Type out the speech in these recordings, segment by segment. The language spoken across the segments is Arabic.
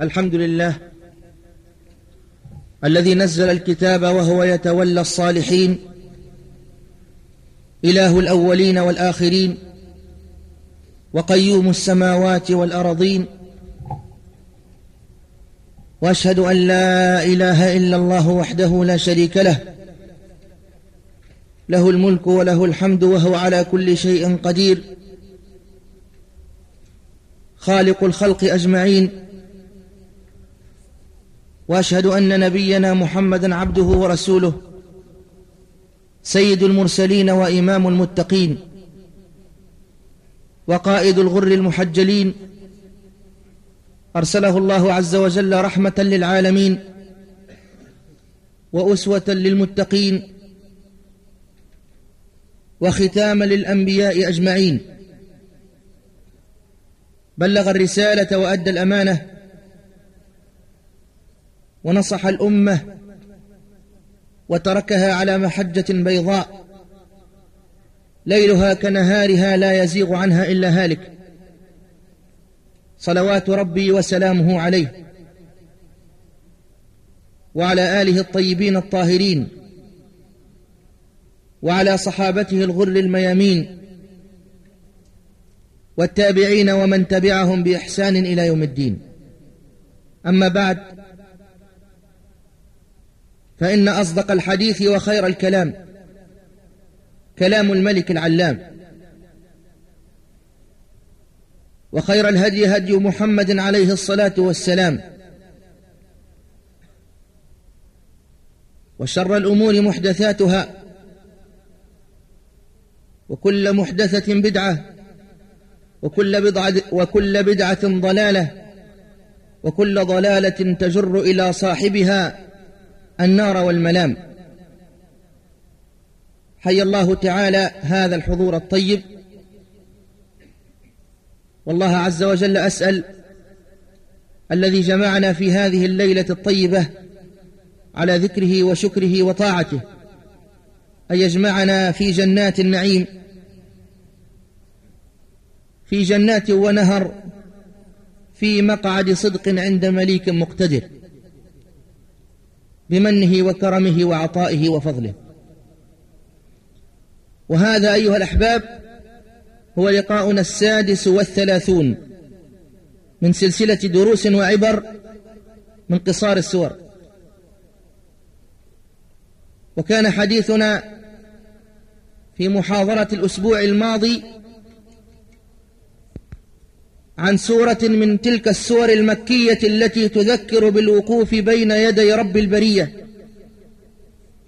الحمد لله الذي نزل الكتاب وهو يتولى الصالحين إله الأولين والآخرين وقيوم السماوات والأرضين وأشهد أن لا إله إلا الله وحده لا شريك له له الملك وله الحمد وهو على كل شيء قدير خالق الخلق أجمعين وأشهد أن نبينا محمدا عبده ورسوله سيد المرسلين وإمام المتقين وقائد الغر المحجلين أرسله الله عز وجل رحمة للعالمين وأسوة للمتقين وختاما للأنبياء أجمعين. بلغ الرسالة وأدى الأمانة ونصح الأمة وتركها على محجة بيضاء ليلها كنهارها لا يزيغ عنها إلا هالك. صلوات ربي وسلامه عليه. وعلى آله الطيبين الطاهرين. وعلى صحابته الغر الميامين. والتابعين ومن تبعهم بإحسان إلى يوم الدين. أما بعد فإن أصدق الحديث وخير الكلام. كلام الملك العلام. وخير الهدي هدي محمد عليه الصلاة والسلام. وشر الأمور محدثاتها. وكل محدثة بدعة. وكل بدعة, وكل بدعة ضلالة. وكل ضلالة تجر إلى صاحبها. النار والملام. حي الله تعالى هذا الحضور الطيب. والله عز وجل أسأل الذي جمعنا في هذه الليلة الطيبة على ذكره وشكره وطاعته أن يجمعنا في جنات النعيم. في جنات ونهر في مقعد صدق عند مليك مقتدر. بمنه وكرمه وعطائه وفضله. وهذا أيها الأحباب هو لقاؤنا السادس والثلاثون من سلسلة دروس وعبر من قصار السور. وكان حديثنا في محاضرة الأسبوع الماضي عن سورة من تلك السور المكية التي تذكر بالوقوف بين يدي رب البرية.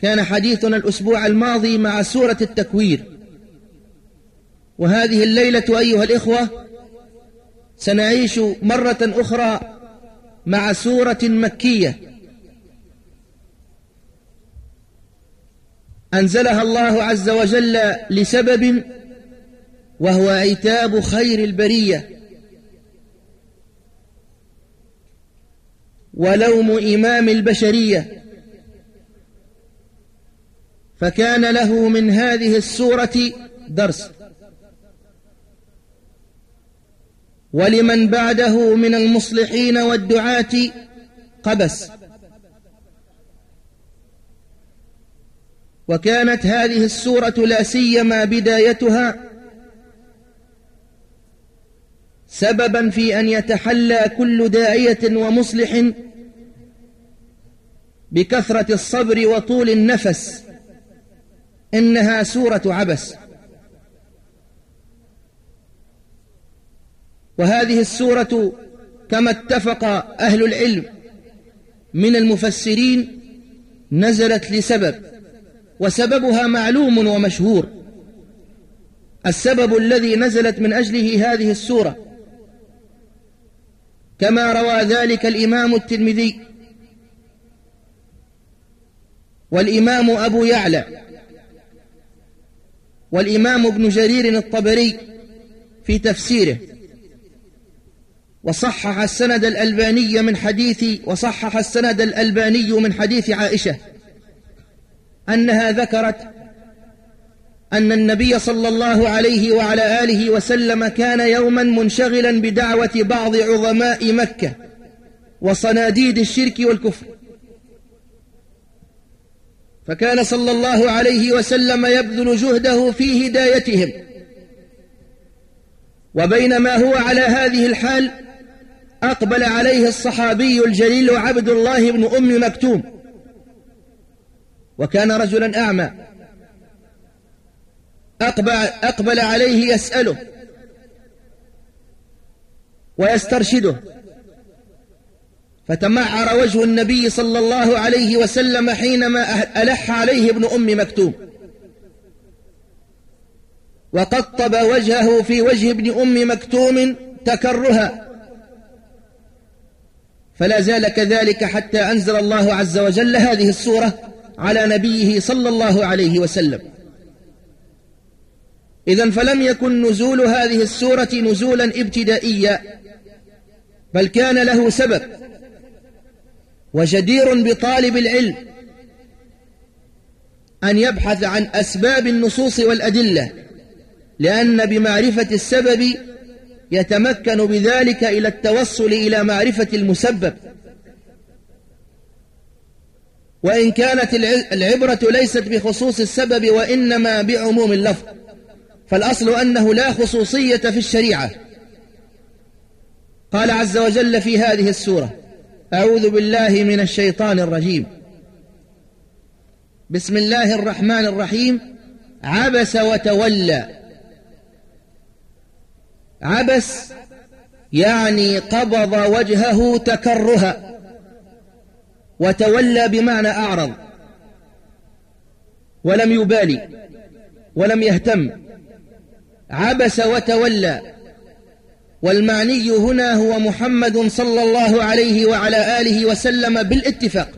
كان حديثنا الأسبوع الماضي مع سورة التكوير. وهذه الليلة أيها الإخوة سنعيش مرة أخرى مع سورة مكية. أنزلها الله عز وجل لسبب وهو عتاب خير البرية. ولوم إمام البشرية. فكان له من هذه السورة درس. ولمن بعده من المصلحين والدعاة قبس. وكانت هذه السورة لا سيما بدايتها سببا في أن يتحلى كل داعية ومصلح بكثرة الصبر وطول النفس. إنها سورة عبس. وهذه السورة كما اتفق أهل العلم من المفسرين نزلت لسبب وسببها معلوم ومشهور. السبب الذي نزلت من أجله هذه السورة كما روى ذلك الإمام الترمذي. والإمام أبو يعلى. والإمام ابن جرير الطبري في تفسيره. وصحح السند الألباني من حديث وصحح السند الألباني من حديث عائشة أنها ذكرت أن النبي صلى الله عليه وعلى آله وسلم كان يوما منشغلا بدعوة بعض عظماء مكة وصناديد الشرك والكفر. فكان صلى الله عليه وسلم يبذل جهده في هدايتهم. وبينما هو على هذه الحال أقبل عليه الصحابي الجليل عبد الله بن أم مكتوم. وكان رجلا أعمى. أقبل, عليه يسأله ويسترشده. فتمعر وجه النبي صلى الله عليه وسلم حينما ألح عليه ابن أم مكتوم. وقطب وجهه في وجه ابن أم مكتوم تكرها. فلا زال كذلك حتى أنزل الله عز وجل هذه السورة على نبيه صلى الله عليه وسلم. إذا فلم يكن نزول هذه السورة نزولا ابتدائيا بل كان له سبب وجدير بطالب العلم أن يبحث عن أسباب النصوص والأدلة لأن بمعرفة السبب يتمكن بذلك إلى التوصل إلى معرفة المسبب. وإن كانت العبرة ليست بخصوص السبب وإنما بعموم اللفظ. فالأصل أنه لا خصوصية في الشريعة. قال عز وجل في هذه السورة أعوذ بالله من الشيطان الرجيم. بسم الله الرحمن الرحيم. عبس وتولى. عبس يعني قبض وجهه تكرها. وتولى بمعنى أعرض. ولم يبالي. ولم يهتم. عبس وتولى. والمعني هنا هو محمد صلى الله عليه وعلى آله وسلم بالاتفاق.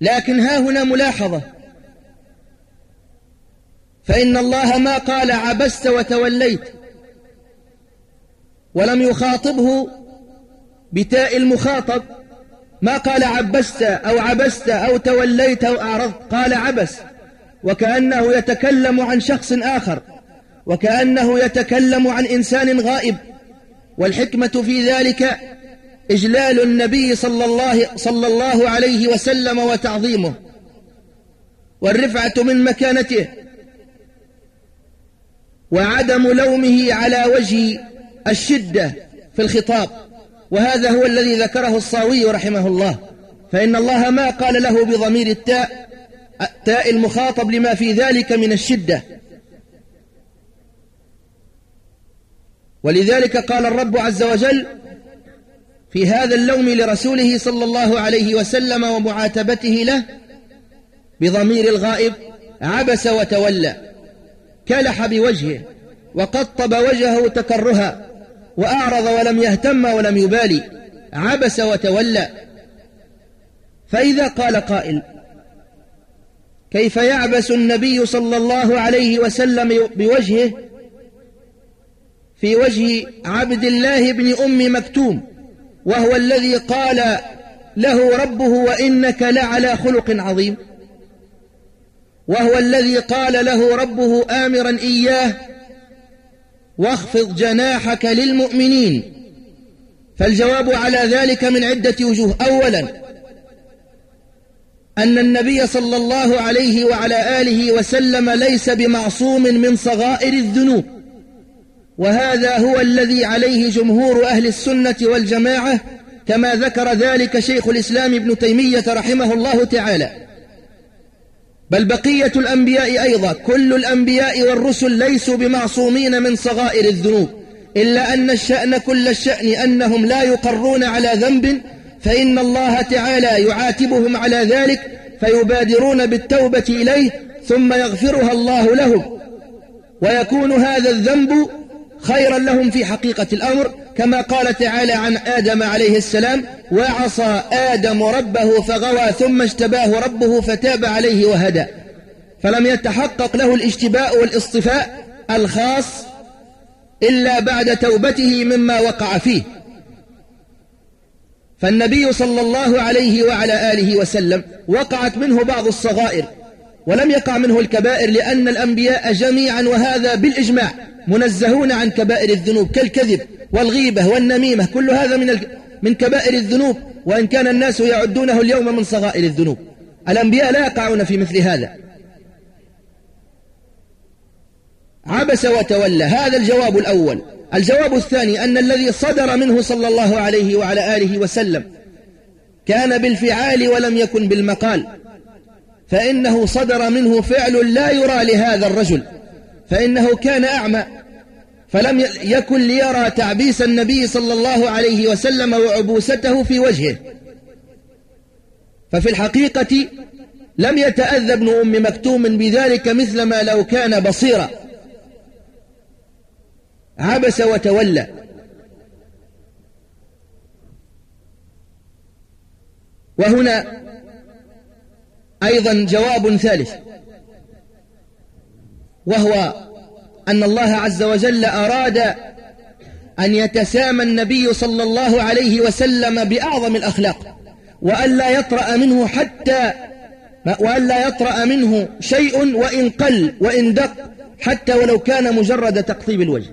لكن ها هنا ملاحظة. فإن الله ما قال عبست وتوليت ولم يخاطبه بتاء المخاطب ما قال عبست أو عبست أو توليت أو أعرضت قال عبس. وكأنه يتكلم عن شخص آخر وكأنه يتكلم عن إنسان غائب. والحكمة في ذلك إجلال النبي صلى الله, صلى الله عليه وسلم وتعظيمه. والرفعة من مكانته وعدم لومه على وجه الشدة في الخطاب. وهذا هو الذي ذكره الصاوي رحمه الله. فإن الله ما قال له بضمير التاء تاء المخاطب لما في ذلك من الشدة. ولذلك قال الرب عز وجل في هذا اللوم لرسوله صلى الله عليه وسلم ومعاتبته له بضمير الغائب عبس وتولى كلح بوجهه وقطب وجهه تكرها وأعرض ولم يهتم ولم يبالي عبس وتولى. فإذا قال قائل كيف يعبس النبي صلى الله عليه وسلم بوجهه؟ في وجه عبد الله بن أم مكتوم وهو الذي قال له ربه وإنك لعلى خلق عظيم. وهو الذي قال له ربه آمرا إياه واخفض جناحك للمؤمنين. فالجواب على ذلك من عدة وجوه. أولا أن النبي صلى الله عليه وعلى آله وسلم ليس بمعصوم من صغائر الذنوب وهذا هو الذي عليه جمهور أهل السنة والجماعة كما ذكر ذلك شيخ الإسلام ابن تيمية رحمه الله تعالى. بل بقية الأنبياء أيضا كل الأنبياء والرسل ليسوا بمعصومين من صغائر الذنوب إلا أن الشأن كل الشأن أنهم لا يقرون على ذنب فإن الله تعالى يعاتبهم على ذلك فيبادرون بالتوبة إليه ثم يغفرها الله لهم. ويكون هذا الذنب خيرا لهم في حقيقة الأمر كما قال تعالى عن آدم عليه السلام وعصى آدم ربه فغوى ثم اجتباه ربه فتاب عليه وهدى. فلم يتحقق له الاجتباء والاصطفاء الخاص إلا بعد توبته مما وقع فيه. فالنبي صلى الله عليه وعلى آله وسلم وقعت منه بعض الصغائر ولم يقع منه الكبائر لأن الأنبياء جميعا وهذا بالإجماع منزهون عن كبائر الذنوب كالكذب والغيبة والنميمة كل هذا من من كبائر الذنوب وإن كان الناس يعدونه اليوم من صغائر الذنوب. الأنبياء لا يقعون في مثل هذا. عبس وتولى هذا الجواب الأول. الجواب الثاني أن الذي صدر منه صلى الله عليه وعلى آله وسلم كان بالفعال ولم يكن بالمقال فإنه صدر منه فعل لا يرى لهذا الرجل فإنه كان أعمى فلم يكن ليرى تعبيس النبي صلى الله عليه وسلم وعبوسته في وجهه. ففي الحقيقة لم يتأذى ابن أم مكتوم بذلك مثل ما لو كان بصيرا. عبس وتولى. وهنا أيضا جواب ثالث. وهو أن الله عز وجل أراد أن يتسامى النبي صلى الله عليه وسلم بأعظم الأخلاق وألا يطرأ منه حتى وألا يطرأ منه شيء وإن قل وإن دق حتى ولو كان مجرد تقطيب الوجه.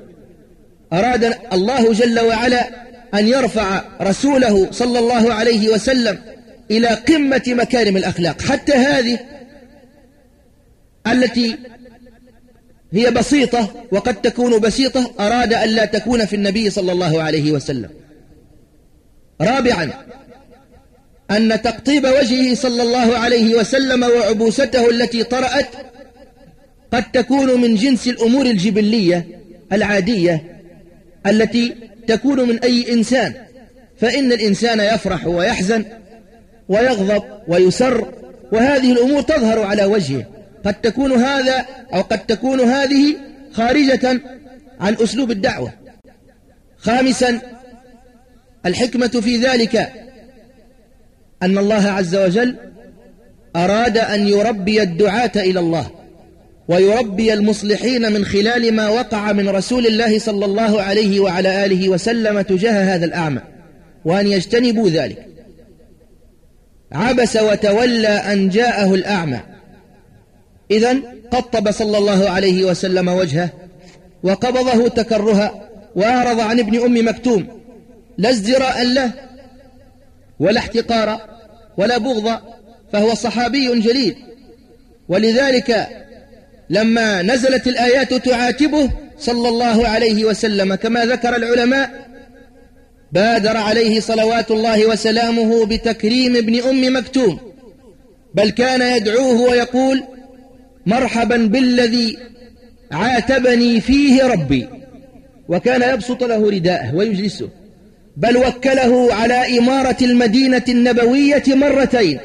أراد الله جل وعلا أن يرفع رسوله صلى الله عليه وسلم إلى قمة مكارم الأخلاق. حتى هذه التي هي بسيطة وقد تكون بسيطة أراد أن لا تكون في النبي صلى الله عليه وسلم. رابعا أن تقطيب وجهه صلى الله عليه وسلم وعبوسته التي طرأت قد تكون من جنس الأمور الجبلية العادية التي تكون من أي إنسان. فإن الإنسان يفرح ويحزن ويغضب ويسر وهذه الأمور تظهر على وجهه. قد تكون هذا أو قد تكون هذه خارجة عن أسلوب الدعوة. خامسا الحكمة في ذلك أن الله عز وجل أراد أن يربي الدعاة إلى الله. ويربي المصلحين من خلال ما وقع من رسول الله صلى الله عليه وعلى آله وسلم تجاه هذا الأعمى وأن يجتنبوا ذلك. عبس وتولى أن جاءه الأعمى. إذا قطب صلى الله عليه وسلم وجهه وقبضه تكرها وأعرض عن ابن أم مكتوم. لا ازدراء له ولا احتقارا ولا بغضا فهو صحابي جليل. ولذلك لما نزلت الآيات تعاتبه صلى الله عليه وسلم كما ذكر العلماء بادر عليه صلوات الله وسلامه بتكريم ابن أم مكتوم بل كان يدعوه ويقول مرحبا بالذي عاتبني فيه ربي وكان يبسط له رداءه ويجلسه بل وكله على إمارة المدينة النبوية مرتين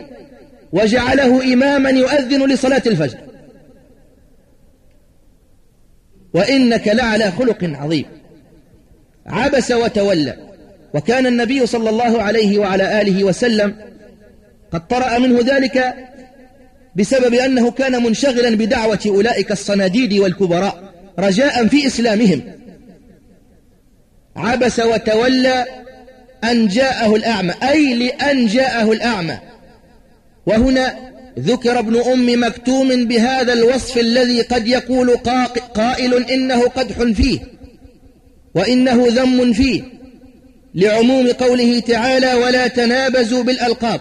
وجعله إماما يؤذن لصلاة الفجر. وإنك لعلى خلق عظيم. عبس وتولى. وكان النبي صلى الله عليه وعلى آله وسلم قد طرأ منه ذلك بسبب أنه كان منشغلا بدعوة أولئك الصناديد والكبراء رجاء في إسلامهم. عبس وتولى أن جاءه الأعمى. أي لأن جاءه الأعمى. وهنا ذكر ابن أم مكتوم بهذا الوصف الذي قد يقول قائل إنه قدح فيه وإنه ذم فيه لعموم قوله تعالى ولا تنابزوا بالألقاب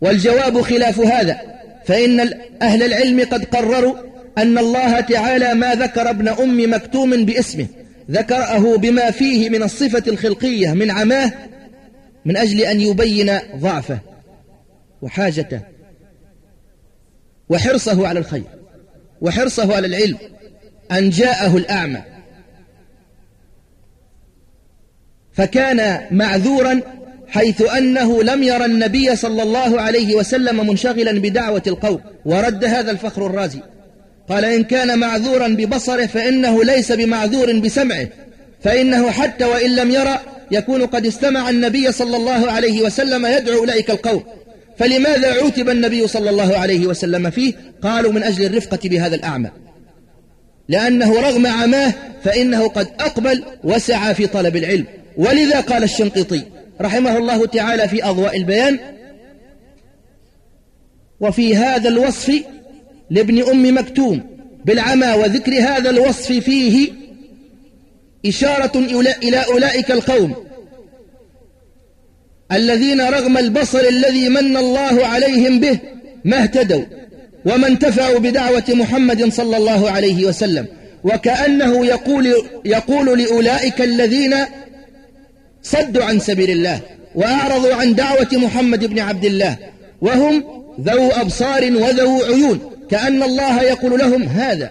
والجواب خلاف هذا فإن أهل العلم قد قرروا أن الله تعالى ما ذكر ابن أم مكتوم باسمه ذكره بما فيه من الصفة الخلقية من عماه من أجل أن يبين ضعفه. وحاجته وحرصه على الخير وحرصه على العلم أن جاءه الأعمى. فكان معذورا حيث أنه لم يرى النبي صلى الله عليه وسلم منشغلا بدعوة القوم ورد هذا الفخر الرازي. قال إن كان معذورا ببصره فإنه ليس بمعذور بسمعه فإنه حتى وإن لم يرى يكون قد استمع النبي صلى الله عليه وسلم يدعو أولئك القوم. فلماذا عوتب النبي صلى الله عليه وسلم فيه؟ قالوا من أجل الرفقة بهذا الأعمى. لأنه رغم عماه فإنه قد أقبل وسعى في طلب العلم. ولذا قال الشنقيطي رحمه الله تعالى في أضواء البيان وفي هذا الوصف لابن أم مكتوم بالعمى وذكر هذا الوصف فيه إشارة إلى أولئك القوم الذين رغم البصر الذي من الله عليهم به ما اهتدوا وما انتفعوا بدعوة محمد صلى الله عليه وسلم. وكأنه يقول, يقول لأولئك الذين صدوا عن سبيل الله وأعرضوا عن دعوة محمد بن عبد الله وهم ذو أبصار وذو عيون. كأن الله يقول لهم هذا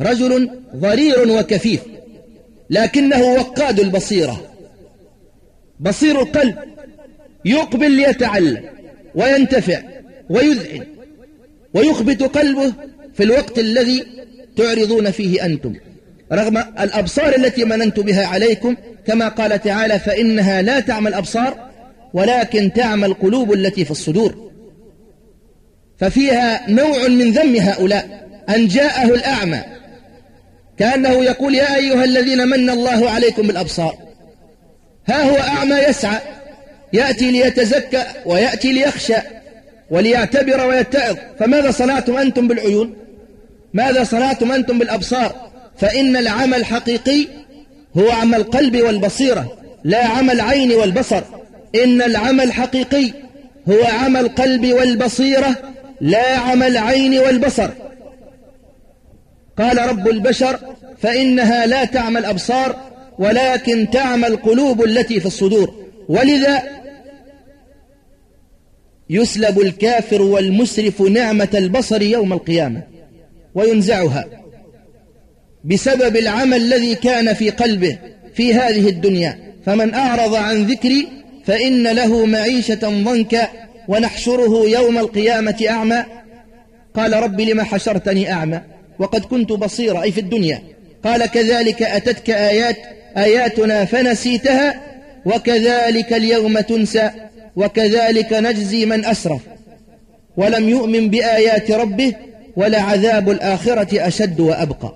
رجل ضرير وكفيف لكنه وقاد البصيرة بصير القلب يقبل ليتعلم وينتفع ويذعن ويخبت قلبه في الوقت الذي تعرضون فيه أنتم. رغم الأبصار التي مننت بها عليكم كما قال تعالى فإنها لا تعمى الأبصار ولكن تعمى القلوب التي في الصدور. ففيها نوع من ذم هؤلاء أن جاءه الأعمى كأنه يقول يا أيها الذين من الله عليكم بالأبصار ها هو أعمى يسعى يأتي ليتزكى ويأتي ليخشى وليعتبر ويتعظ. فماذا صنعتم أنتم بالعيون؟ ماذا صنعتم أنتم بالأبصار؟ فإن العمى الحقيقي هو عمى القلب والبصيرة لا عمى العين والبصر. إن العمى الحقيقي هو عمى القلب والبصيرة لا عمى العين والبصر. قال رب البشر فإنها لا تعمى الأبصار ولكن تعمى القلوب التي في الصدور. ولذا يسلب الكافر والمسرف نعمة البصر يوم القيامة وينزعها بسبب العمل الذي كان في قلبه في هذه الدنيا. فمن أعرض عن ذكري فإن له معيشة ضنكا ونحشره يوم القيامة أعمى. قال رب لما حشرتني أعمى وقد كنت بصيرا أي في الدنيا. قال كذلك أتتك آيات آياتنا فنسيتها وكذلك اليوم تنسى وكذلك نجزي من أسرف. ولم يؤمن بآيات ربه ولعذاب الآخرة أشد وأبقى.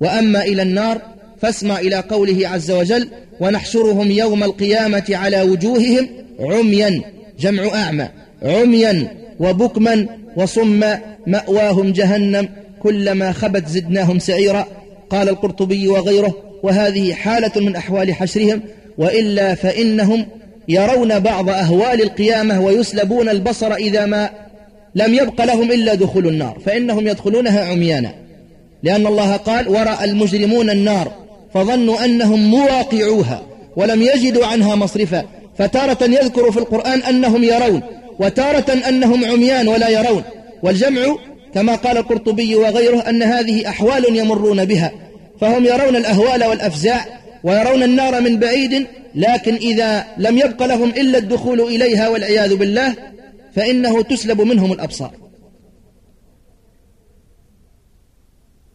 وأما إلى النار فاسمع إلى قوله عز وجل ونحشرهم يوم القيامة على وجوههم عميا جمع أعمى عميا وبكما وصما مأواهم جهنم كلما خبت زدناهم سعيرا. قال القرطبي وغيره وهذه حالة من أحوال حشرهم وإلا فإنهم يرون بعض أهوال القيامة ويسلبون البصر إذا ما لم يبق لهم إلا دخول النار فإنهم يدخلونها عميانا. لأن الله قال ورأى المجرمون النار فظنوا أنهم مواقعوها ولم يجدوا عنها مصرفا. فتارة يذكر في القرآن أنهم يرون وتارة أنهم عميان ولا يرون. والجمع كما قال القرطبي وغيره أن هذه أحوال يمرون بها. فهم يرون الأهوال والأفزاع ويرون النار من بعيد لكن إذا لم يبق لهم إلا الدخول إليها والعياذ بالله فإنه تسلب منهم الأبصار.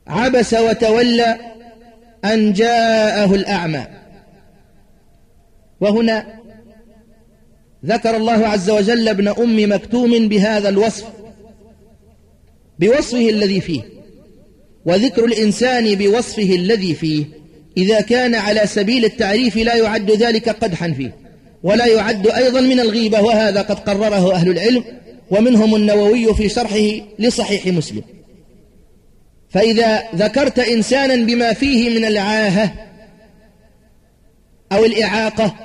عبس وتولى أن جاءه الأعمى. وهنا ذكر الله عز وجل ابن أم مكتوم بهذا الوصف بوصفه الذي فيه. وذكر الإنسان بوصفه الذي فيه. إذا كان على سبيل التعريف لا يعد ذلك قدحا فيه. ولا يعد أيضا من الغيبة وهذا قد قرره أهل العلم ومنهم النووي في شرحه لصحيح مسلم. فإذا ذكرت إنسانا بما فيه من العاهة أو الإعاقة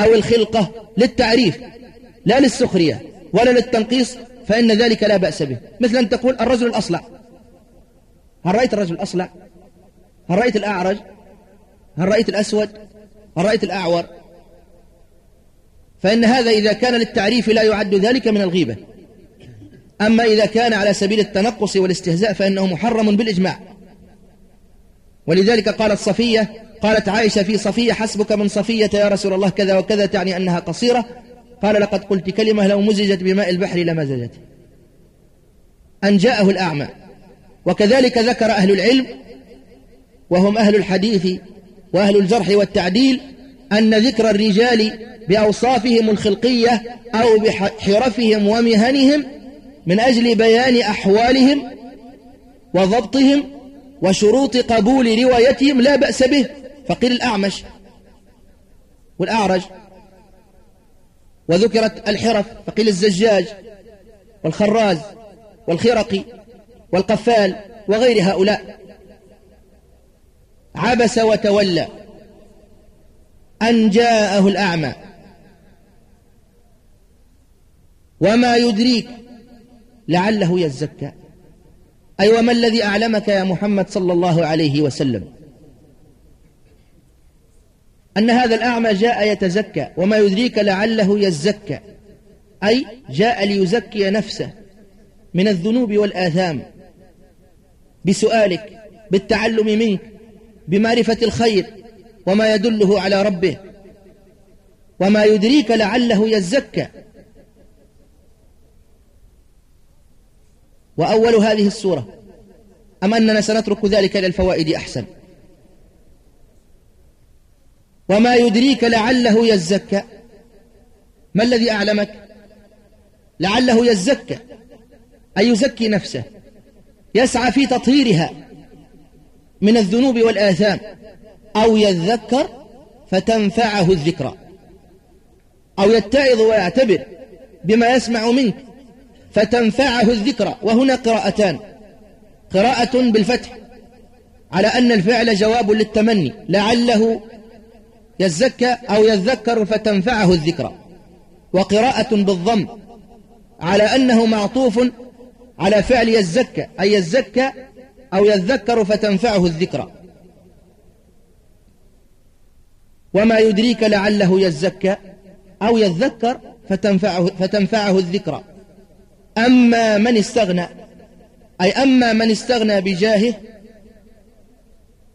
أو الخلقة للتعريف لا للسخرية ولا للتنقيص فإن ذلك لا بأس به. مثل أن تقول الرجل الأصلع. هل رأيت الرجل الأصلع هل رأيت الأعرج؟ هل رأيت الأسود؟ هل رأيت الأعور؟ فإن هذا إذا كان للتعريف لا يعد ذلك من الغيبة. أما إذا كان على سبيل التنقص والاستهزاء فإنه محرم بالإجماع. ولذلك قالت صفية قالت عائشة في صفية حسبك من صفية يا رسول الله كذا وكذا تعني أنها قصيرة. قال لقد قلت كلمة لو مزجت بماء البحر لمزجت. أن جاءه الأعمى. وكذلك ذكر أهل العلم وهم أهل الحديث وأهل الجرح والتعديل أن ذكر الرجال بأوصافهم الخلقية أو بحرفهم ومهنهم من أجل بيان أحوالهم وضبطهم وشروط قبول روايتهم لا بأس به فقيل الأعمش والأعرج وذكرت الحرف فقيل الزجاج والخراز والخرقي والقفال وغير هؤلاء. عبس وتولى أن جاءه الأعمى. وما يدريك لعله يزكى. أي وما الذي أعلمك يا محمد صلى الله عليه وسلم؟ أن هذا الأعمى جاء يتزكى وما يدريك لعله يزكى. أي جاء ليزكي نفسه من الذنوب والآثام. بسؤالك بالتعلم منك بمعرفة الخير وما يدله على ربه. وما يدريك لعله يزكى. وأول هذه السورة أم أننا سنترك ذلك للفوائد أحسن؟ وما يدريك لعله يزكى. ما الذي أعلمك؟ لعله يزكى أي يزكي نفسه. يسعى في تطهيرها من الذنوب والآثام أو يذكر فتنفعه الذكرى أو يتعظ ويعتبر بما يسمع منك فتنفعه الذكرى وهنا قراءتان قراءة بالفتح على أن الفعل جواب للتمني لعله يزكى أو يذكر فتنفعه الذكرى وقراءة بالضم على أنه معطوف على فعل يزكى أي يزكى أو يذكر فتنفعه الذكرى. وما يدريك لعله يزكى أو يذكر فتنفعه, فتنفعه الذكرى. أما من استغنى أي أما من استغنى بجاهه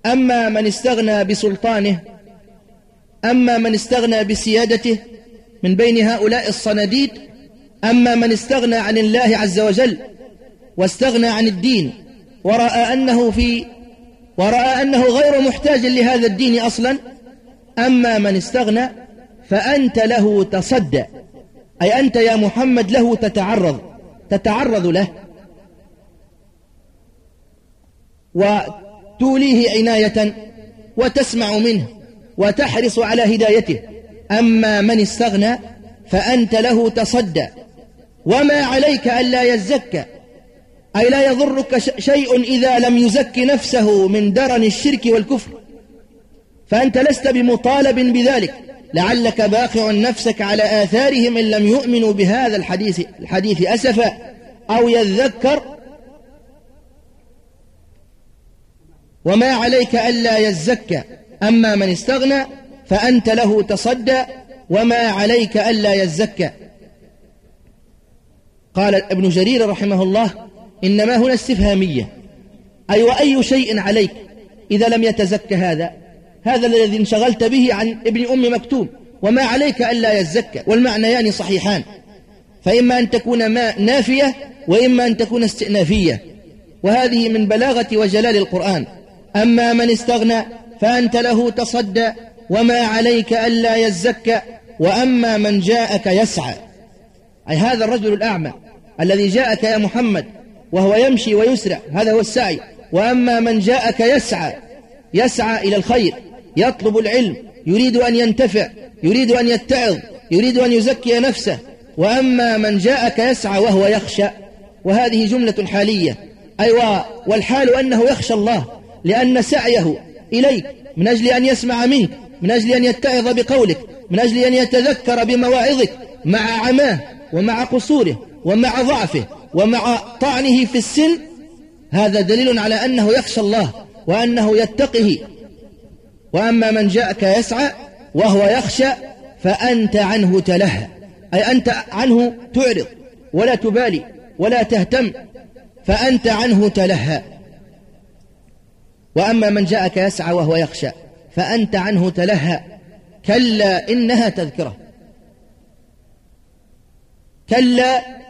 أما من استغنى بسلطانه أما من استغنى بسيادته من بين هؤلاء الصناديد أما من استغنى عن الله عز وجل واستغنى عن الدين ورأى أنه في ورأى أنه غير محتاج لهذا الدين أصلا. أما من استغنى فأنت له تصدى. أي أنت يا محمد له تتعرض تتعرض له. وتوليه عناية وتسمع منه وتحرص على هدايته. أما من استغنى فأنت له تصدى. وما عليك ألا يزكى. أي لا يضرك شيء إذا لم يزك نفسه من درن الشرك والكفر. فأنت لست بمطالب بذلك. لعلك باقع نفسك على آثارهم إن لم يؤمنوا بهذا الحديث, الحديث أسفا. أو يذكر وما عليك ألا يزكى. أما من استغنى فأنت له تصدى. وما عليك ألا يزكى. قال ابن جرير رحمه الله إنما هنا استفهامية. أي وأي شيء عليك إذا لم يتزك هذا؟ هذا الذي انشغلت به عن ابن أم مكتوم. وما عليك ألا يزكى والمعنيان صحيحان. فإما أن تكون ما نافية وإما أن تكون استئنافية. وهذه من بلاغة وجلال القرآن. أما من استغنى فأنت له تصدى. وما عليك ألا يزكى وأما من جاءك يسعى. أي هذا الرجل الأعمى الذي جاءك يا محمد وهو يمشي ويسرع هذا هو السعي. وأما من جاءك يسعى يسعى إلى الخير يطلب العلم يريد أن ينتفع يريد أن يتعظ يريد أن يزكي نفسه. وأما من جاءك يسعى وهو يخشى وهذه جملة حالية. أي أيوة والحال أنه يخشى الله لأن سعيه إليك من أجل أن يسمع منك من أجل أن يتعظ بقولك من أجل أن يتذكر بمواعظك مع عماه ومع قصوره ومع ضعفه. ومع طعنه في السن هذا دليل على أنه يخشى الله وأنه يتقه. وأما من جاءك يسعى وهو يخشى فأنت عنه تلهى. أي أنت عنه تعرض ولا تبالي ولا تهتم فأنت عنه تلهى. وأما من جاءك يسعى وهو يخشى فأنت عنه تلهى. كلا إنها تذكرة. كلا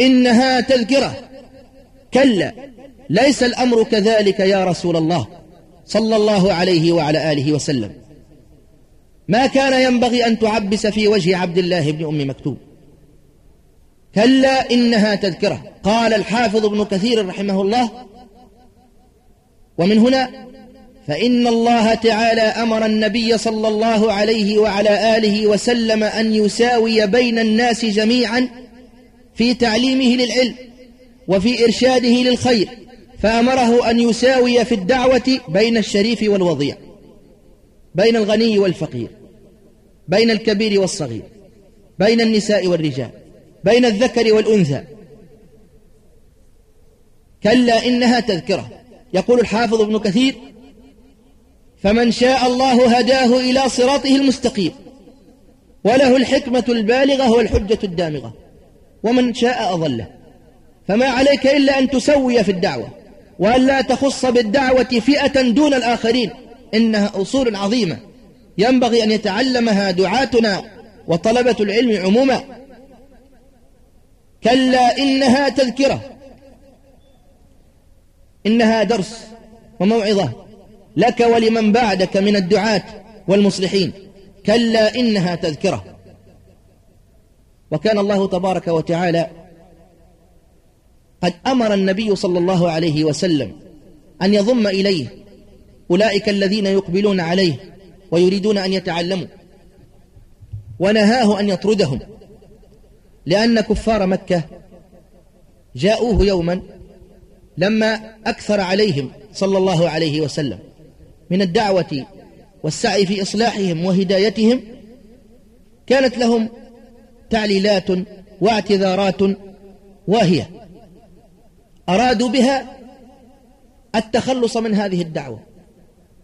إنها تذكرة. كلا ليس الأمر كذلك يا رسول الله صلى الله عليه وعلى آله وسلم. ما كان ينبغي أن تعبس في وجه عبد الله بن أم مكتوب كلا إنها تذكرة. قال الحافظ ابن كثير رحمه الله ومن هنا فإن الله تعالى أمر النبي صلى الله عليه وعلى آله وسلم أن يساوي بين الناس جميعا في تعليمه للعلم وفي إرشاده للخير فأمره أن يساوي في الدعوة بين الشريف والوضيع بين الغني والفقير بين الكبير والصغير بين النساء والرجال بين الذكر والأنثى. كلا إنها تذكرة. يقول الحافظ ابن كثير فمن شاء الله هداه إلى صراطه المستقيم وله الحكمة البالغة والحجة الدامغة. ومن شاء أضله. فما عليك إلا أن تسوي في الدعوة وأن لا تخص بالدعوة فئة دون الآخرين. إنها أصول عظيمة. ينبغي أن يتعلمها دعاتنا وطلبة العلم عموما. كلا إنها تذكرة. إنها درس وموعظة لك ولمن بعدك من الدعاة والمصلحين. كلا إنها تذكرة. وكان الله تبارك وتعالى قد أمر النبي صلى الله عليه وسلم أن يضم إليه أولئك الذين يقبلون عليه ويريدون أن يتعلموا ونهاه أن يطردهم لأن كفار مكة جاءوه يوما لما أكثر عليهم صلى الله عليه وسلم من الدعوة والسعي في إصلاحهم وهدايتهم كانت لهم تعليلات واعتذارات واهية. أرادوا بها التخلص من هذه الدعوة.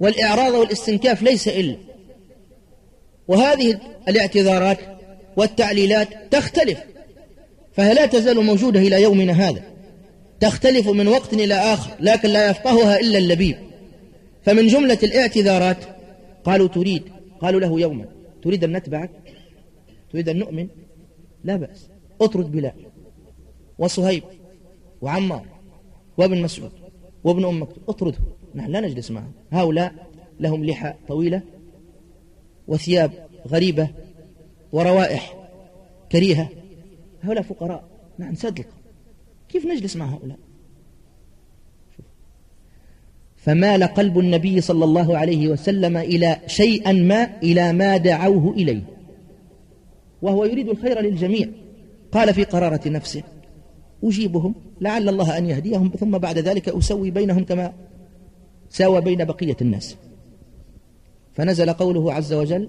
والإعراض والاستنكاف ليس إلا. وهذه الاعتذارات والتعليلات تختلف. فهي لا تزال موجودة إلى يومنا هذا. تختلف من وقت إلى آخر لكن لا يفقهها إلا اللبيب. فمن جملة الاعتذارات قالوا تريد قالوا له يوما تريد أن نتبعك؟ تريد أن نؤمن؟ لا بأس. اطرد بلال وصهيب وعمار وابن مسعود وابن أم مكتوم. اطرده. نحن لا نجلس معهم هؤلاء لهم لحى طويلة وثياب غريبة وروائح كريهة. هؤلاء فقراء. نعم صدق. كيف نجلس مع هؤلاء؟ فمال قلب النبي صلى الله عليه وسلم إلى شيئا ما إلى ما دعوه إليه. وهو يريد الخير للجميع. قال في قرارة نفسه أجيبهم لعل الله أن يهديهم ثم بعد ذلك أسوي بينهم كما ساوى بين بقية الناس. فنزل قوله عز وجل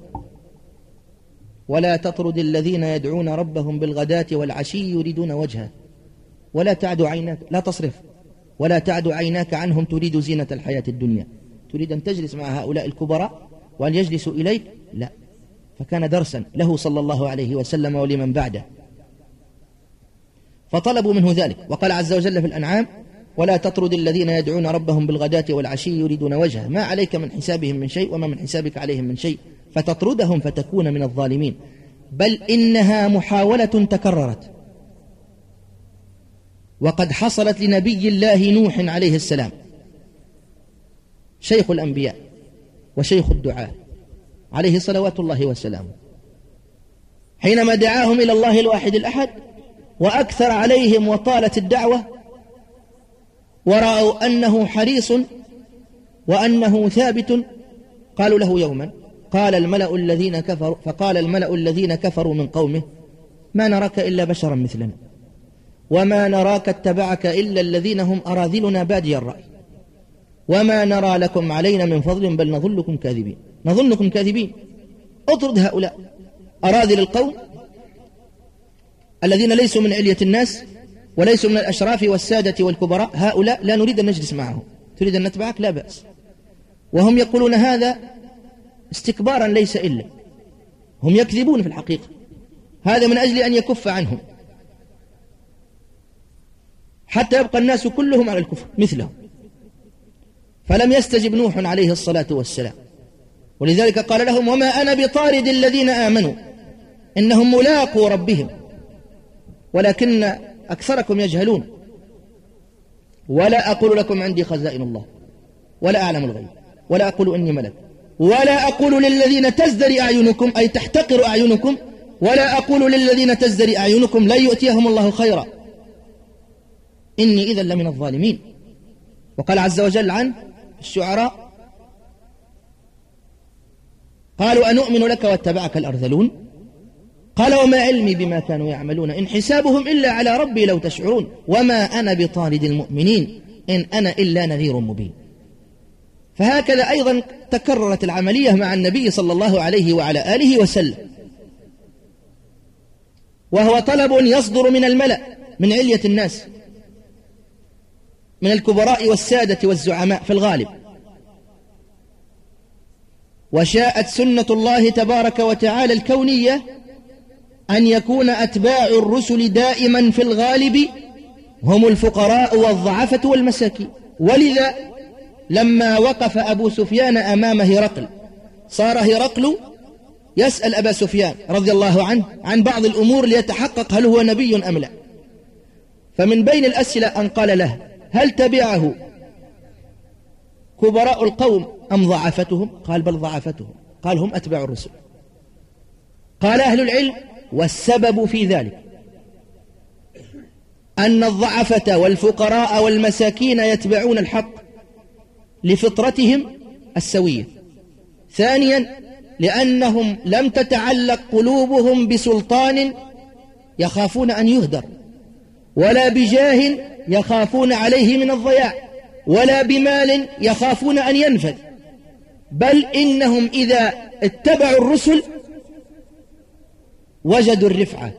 ولا تطرد الذين يدعون ربهم بالغداة والعشي يريدون وجهه ولا تعد عيناك لا تصرف ولا تعد عيناك عنهم تريد زينة الحياة الدنيا. تريد أن تجلس مع هؤلاء الكبراء وأن يجلسوا إليك؟ لا. فكان درسا له صلى الله عليه وسلم ولمن بعده. فطلبوا منه ذلك. وقال عز وجل في الأنعام ولا تطرد الذين يدعون ربهم بالغداة والعشي يريدون وجهه. ما عليك من حسابهم من شيء وما من حسابك عليهم من شيء. فتطردهم فتكون من الظالمين. بل إنها محاولة تكررت. وقد حصلت لنبي الله نوح عليه السلام. شيخ الأنبياء وشيخ الدعاء. عليه صلوات الله وسلامه. حينما دعاهم إلى الله الواحد الأحد وأكثر عليهم وطالت الدعوة ورأوا أنه حريص وأنه ثابت قالوا له يوما قال الملأ الذين كفروا فقال الملأ الذين كفروا من قومه ما نراك إلا بشرا مثلنا وما نراك اتبعك إلا الذين هم أراذلنا بادي الرأي وما نرى لكم علينا من فضل بل نظنكم كاذبين. نظنكم كاذبين. اطرد هؤلاء. أراذل القوم الذين ليسوا من علية الناس وليسوا من الأشراف والسادة والكبراء. هؤلاء لا نريد أن نجلس معهم. تريد أن نتبعك؟ لا بأس. وهم يقولون هذا استكبارا ليس إلا. هم يكذبون في الحقيقة. هذا من أجل أن يكف عنهم. حتى يبقى الناس كلهم على الكفر مثلهم. فلم يستجب نوح عليه الصلاة والسلام. ولذلك قال لهم وما أنا بطارد الذين آمنوا. إنهم ملاقوا ربهم. ولكن أكثركم يجهلون. ولا أقول لكم عندي خزائن الله. ولا أعلم الغيب. ولا أقول إني ملك. ولا أقول للذين تزدري أعينكم أي تحتقر أعينكم. ولا أقول للذين تزدري أعينكم لن يؤتيهم الله خيرا. إني إذا لمن الظالمين. وقال عز وجل عن الشعراء قالوا أنؤمن لك واتبعك الأرذلون؟ قال وما علمي بما كانوا يعملون إن حسابهم إلا على ربي لو تشعرون. وما أنا بطارد المؤمنين إن أنا إلا نذير مبين. فهكذا أيضا تكررت العملية مع النبي صلى الله عليه وعلى آله وسلم. وهو طلب يصدر من الملأ من علية الناس من الكبراء والسادة والزعماء في الغالب. وشاءت سنة الله تبارك وتعالى الكونية أن يكون أتباع الرسل دائما في الغالب هم الفقراء والضعفة والمساكين. ولذا لما وقف أبو سفيان أمام هرقل صار هرقل يسأل أبا سفيان رضي الله عنه عن بعض الأمور ليتحقق هل هو نبي أم لا. فمن بين الأسئلة أن قال له هل تبعه كبراء القوم أم ضعفتهم؟ قال بل ضعفتهم. قال هم أتباع الرسل. قال أهل العلم والسبب في ذلك أن الضعفة والفقراء والمساكين يتبعون الحق لفطرتهم السوية. ثانيا لأنهم لم تتعلق قلوبهم بسلطان يخافون أن يهدر ولا بجاه يخافون عليه من الضياع ولا بمال يخافون أن ينفذ. بل إنهم إذا اتبعوا الرسل وجدوا الرفعة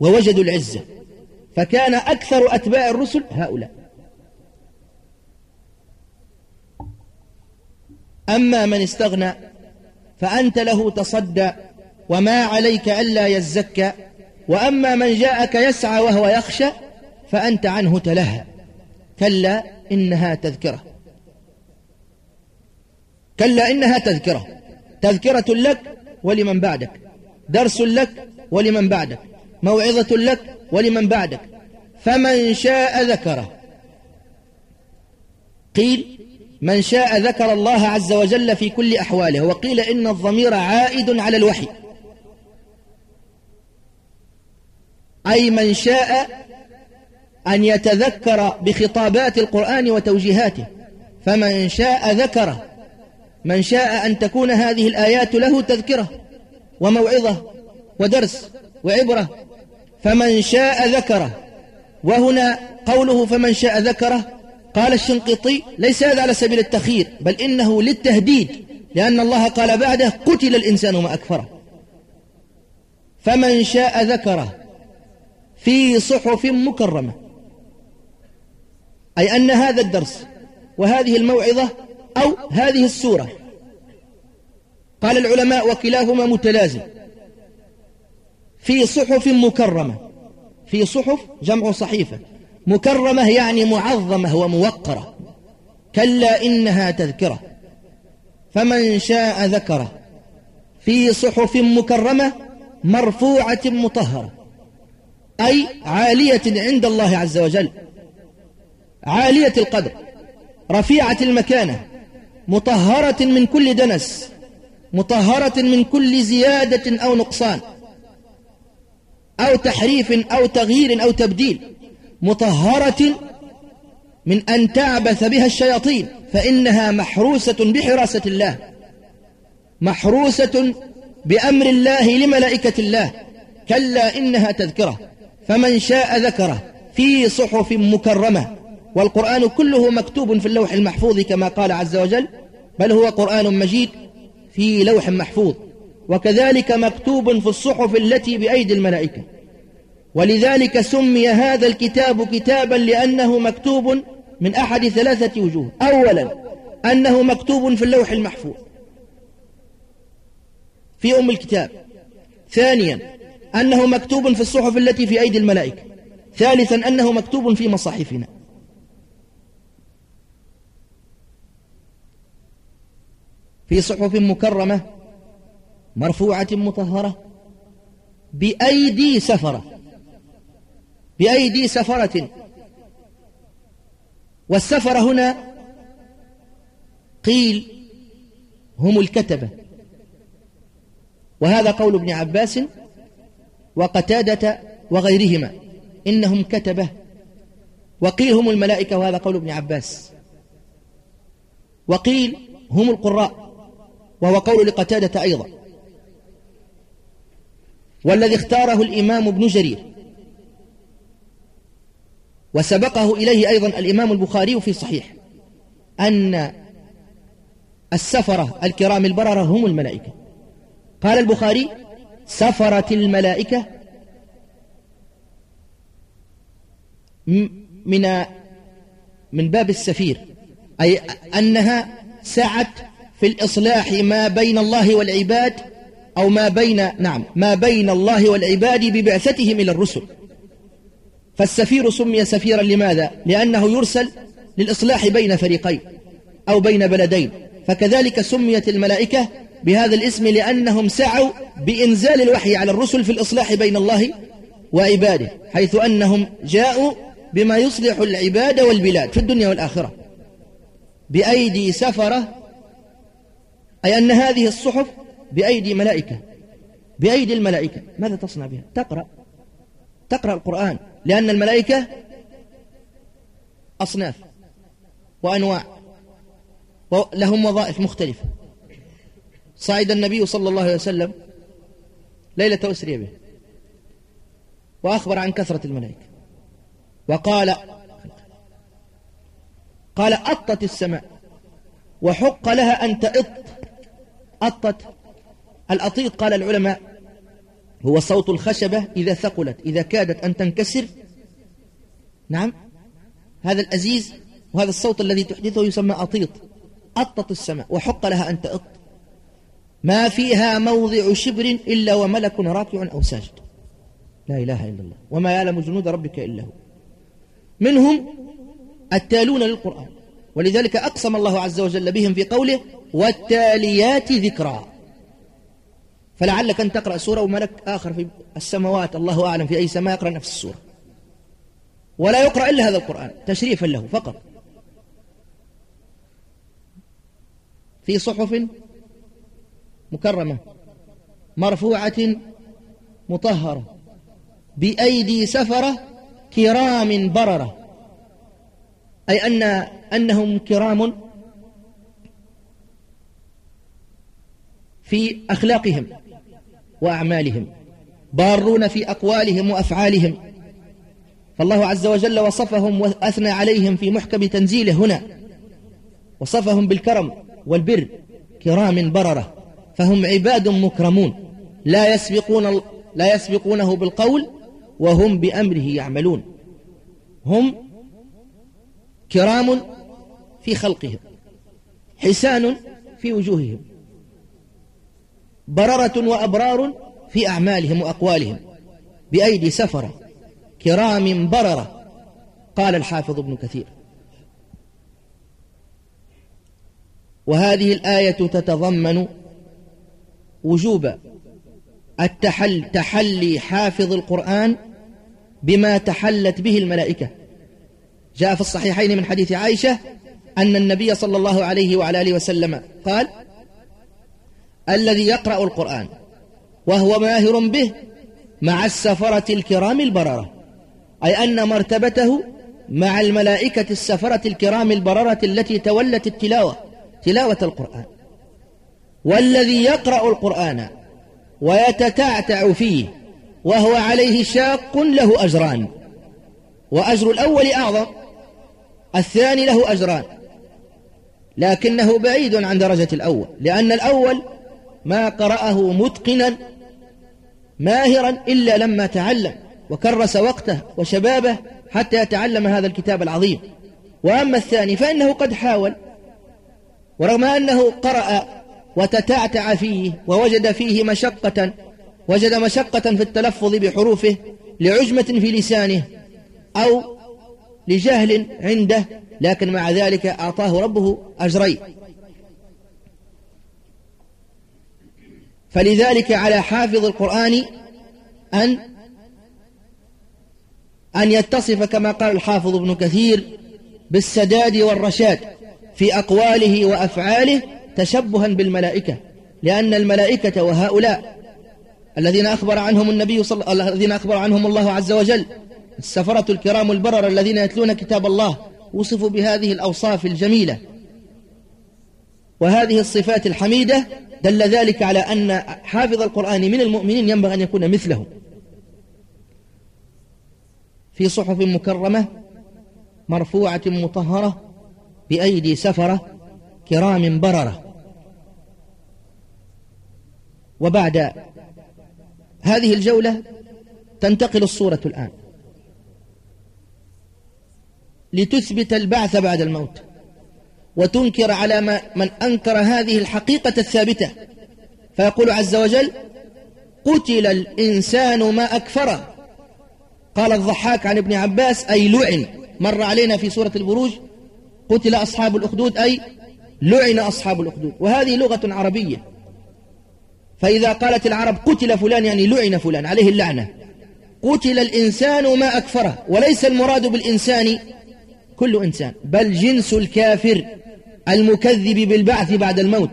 ووجدوا العزة. فكان أكثر أتباع الرسل هؤلاء. أما من استغنى فأنت له تصدى وما عليك ألا يزكى وأما من جاءك يسعى وهو يخشى فأنت عنه تلهى. كلا إنها تذكرة. كلا إنها تذكرة. تذكرة لك ولمن بعدك. درس لك ولمن بعدك. موعظة لك ولمن بعدك. فمن شاء ذكره. قيل من شاء ذكر الله عز وجل في كل أحواله وقيل إن الضمير عائد على الوحي. أي من شاء أن يتذكر بخطابات القرآن وتوجيهاته. فمن شاء ذكره. من شاء أن تكون هذه الآيات له تذكرة وموعظة ودرس وعبرة فمن شاء ذكره. وهنا قوله فمن شاء ذكره قال الشنقيطي ليس هذا على سبيل التخيير بل إنه للتهديد لأن الله قال بعده قتل الإنسان ما أكفره. فمن شاء ذكره في صحف مكرمة أي أن هذا الدرس وهذه الموعظة أو هذه السورة. قال العلماء وكلاهما متلازم. في صحف مكرمة. في صحف جمع صحيفة. مكرمة يعني معظمة وموقرة. كلا إنها تذكرة. فمن شاء ذكره. في صحف مكرمة مرفوعة مطهرة. أي عالية عند الله عز وجل. عالية القدر. رفيعة المكانة. مطهرة من كل دنس مطهرة من كل زيادة أو نقصان أو تحريف أو تغيير أو تبديل مطهرة من أن تعبث بها الشياطين فإنها محروسة بحراسة الله محروسة بأمر الله لملائكة الله كلا إنها تذكرة فمن شاء ذكره في صحف مكرمة. والقرآن كله مكتوب في اللوح المحفوظ كما قال عز وجل بل هو قرآن مجيد في لوح محفوظ وكذلك مكتوب في الصحف التي بأيدي الملائكة. ولذلك سمي هذا الكتاب كتابا لأنه مكتوب من أحد ثلاثة وجوه. أولا أنه مكتوب في اللوح المحفوظ في أم الكتاب. ثانيا أنه مكتوب في الصحف التي في أيدي الملائكة. ثالثا أنه مكتوب في مصاحفنا. في صحف مكرمة مرفوعة مطهرة بأيدي سفرة بأيدي سفرة. والسفرة هنا قيل هم الكتبة. وهذا قول ابن عباس وقتادة وغيرهما إنهم كتبة. وقيل هم الملائكة وهذا قول ابن عباس. وقيل هم القراء. وهو قول لقتادة أيضا. والذي اختاره الإمام ابن جرير. وسبقه إليه أيضا الإمام البخاري في صحيح أن السفرة الكرام البررة هم الملائكة. قال البخاري سفرت الملائكة من من باب السفير. أي أنها سعت في الإصلاح ما بين الله والعباد أو ما بين نعم ما بين الله والعباد ببعثتهم إلى الرسل. فالسفير سمي سفيرا لماذا؟ لأنه يرسل للإصلاح بين فريقين أو بين بلدين. فكذلك سميت الملائكة بهذا الاسم لأنهم سعوا بإنزال الوحي على الرسل في الإصلاح بين الله وعباده حيث أنهم جاءوا بما يصلح العباد والبلاد في الدنيا والآخرة. بأيدي سفرة أي أن هذه الصحف بأيدي ملائكة بأيدي الملائكة. ماذا تصنع بها؟ تقرأ تقرأ القرآن لأن الملائكة أصناف وأنواع ولهم وظائف مختلفة. صعد النبي صلى الله عليه وسلم ليلة أسري به وأخبر عن كثرة الملائكة وقال قال أطت السماء وحق لها أن تأط أطت. الأطيط قال العلماء هو صوت الخشبة إذا ثقلت إذا كادت أن تنكسر. نعم. هذا الأزيز وهذا الصوت الذي تحدثه يسمى أطيط. أطت السماء وحق لها أن تأط. ما فيها موضع شبر إلا وملك راكع أو ساجد. لا إله إلا الله. وما يعلم جنود ربك إلا هو. منهم التالون للقرآن. ولذلك أقسم الله عز وجل بهم في قوله والتاليات ذكرى. فلعلك أن تقرأ سورة وملك آخر في السماوات الله أعلم في أي سماء يقرأ نفس السورة. ولا يقرأ إلا هذا القرآن تشريفا له فقط. في صحف مكرمة مرفوعة مطهرة بأيدي سفرة كرام بررة. أي أن أنهم كرام في أخلاقهم وأعمالهم بارون في أقوالهم وأفعالهم. فالله عز وجل وصفهم وأثنى عليهم في محكم تنزيله هنا. وصفهم بالكرم والبر كرام بررة فهم عباد مكرمون. لا يسبقون لا يسبقونه بالقول وهم بأمره يعملون. هم كرام في خلقهم حسان في وجوههم. بررة وأبرار في أعمالهم وأقوالهم بأيدي سفرة كرام بررة قال الحافظ ابن كثير. وهذه الآية تتضمن وجوب التحل تحلي حافظ القرآن بما تحلت به الملائكة. جاء في الصحيحين من حديث عائشة أن النبي صلى الله عليه وعلى آله وسلم قال الذي يقرأ القرآن وهو ماهر به مع السفرة الكرام البررة أي أن مرتبته مع الملائكة السفرة الكرام البررة التي تولت التلاوة تلاوة القرآن. والذي يقرأ القرآن ويتتعتع فيه وهو عليه شاق له أجران. وأجر الأول أعظم الثاني له أجران. لكنه بعيد عن درجة الأول لأن الأول ما قرأه متقنا ماهرا إلا لما تعلم وكرس وقته وشبابه حتى يتعلم هذا الكتاب العظيم. وأما الثاني فإنه قد حاول ورغم أنه قرأ وتتعتع فيه ووجد فيه مشقة وجد مشقة في التلفظ بحروفه لعجمة في لسانه أو لجهل عنده لكن مع ذلك أعطاه ربه أجرين. فلذلك على حافظ القرآن أن أن يتصف كما قال الحافظ ابن كثير بالسداد والرشاد في أقواله وأفعاله تشبها بالملائكة لأن الملائكة وهؤلاء الذين أخبر عنهم النبي صلى الذين أخبر عنهم الله عز وجل السفرة الكرام البرر الذين يتلون كتاب الله وصفوا بهذه الأوصاف الجميلة. وهذه الصفات الحميدة دل ذلك على أن حافظ القرآن من المؤمنين ينبغي أن يكون مثلهم في صحف مكرمة مرفوعة مطهرة بأيدي سفرة كرام بررة. وبعد هذه الجولة تنتقل الصورة الآن. لتثبت البعث بعد الموت. وتنكر على من أنكر هذه الحقيقة الثابتة. فيقول عز وجل قتل الإنسان ما أكفره قال الضحاك عن ابن عباس أي لعن مر علينا في سورة البروج قتل أصحاب الأخدود أي لعن أصحاب الأخدود. وهذه لغة عربية. فإذا قالت العرب قتل فلان يعني لعن فلان عليه اللعنة. قتل الإنسان ما أكفره وليس المراد بالإنسان كل إنسان بل جنس الكافر المكذب بالبعث بعد الموت.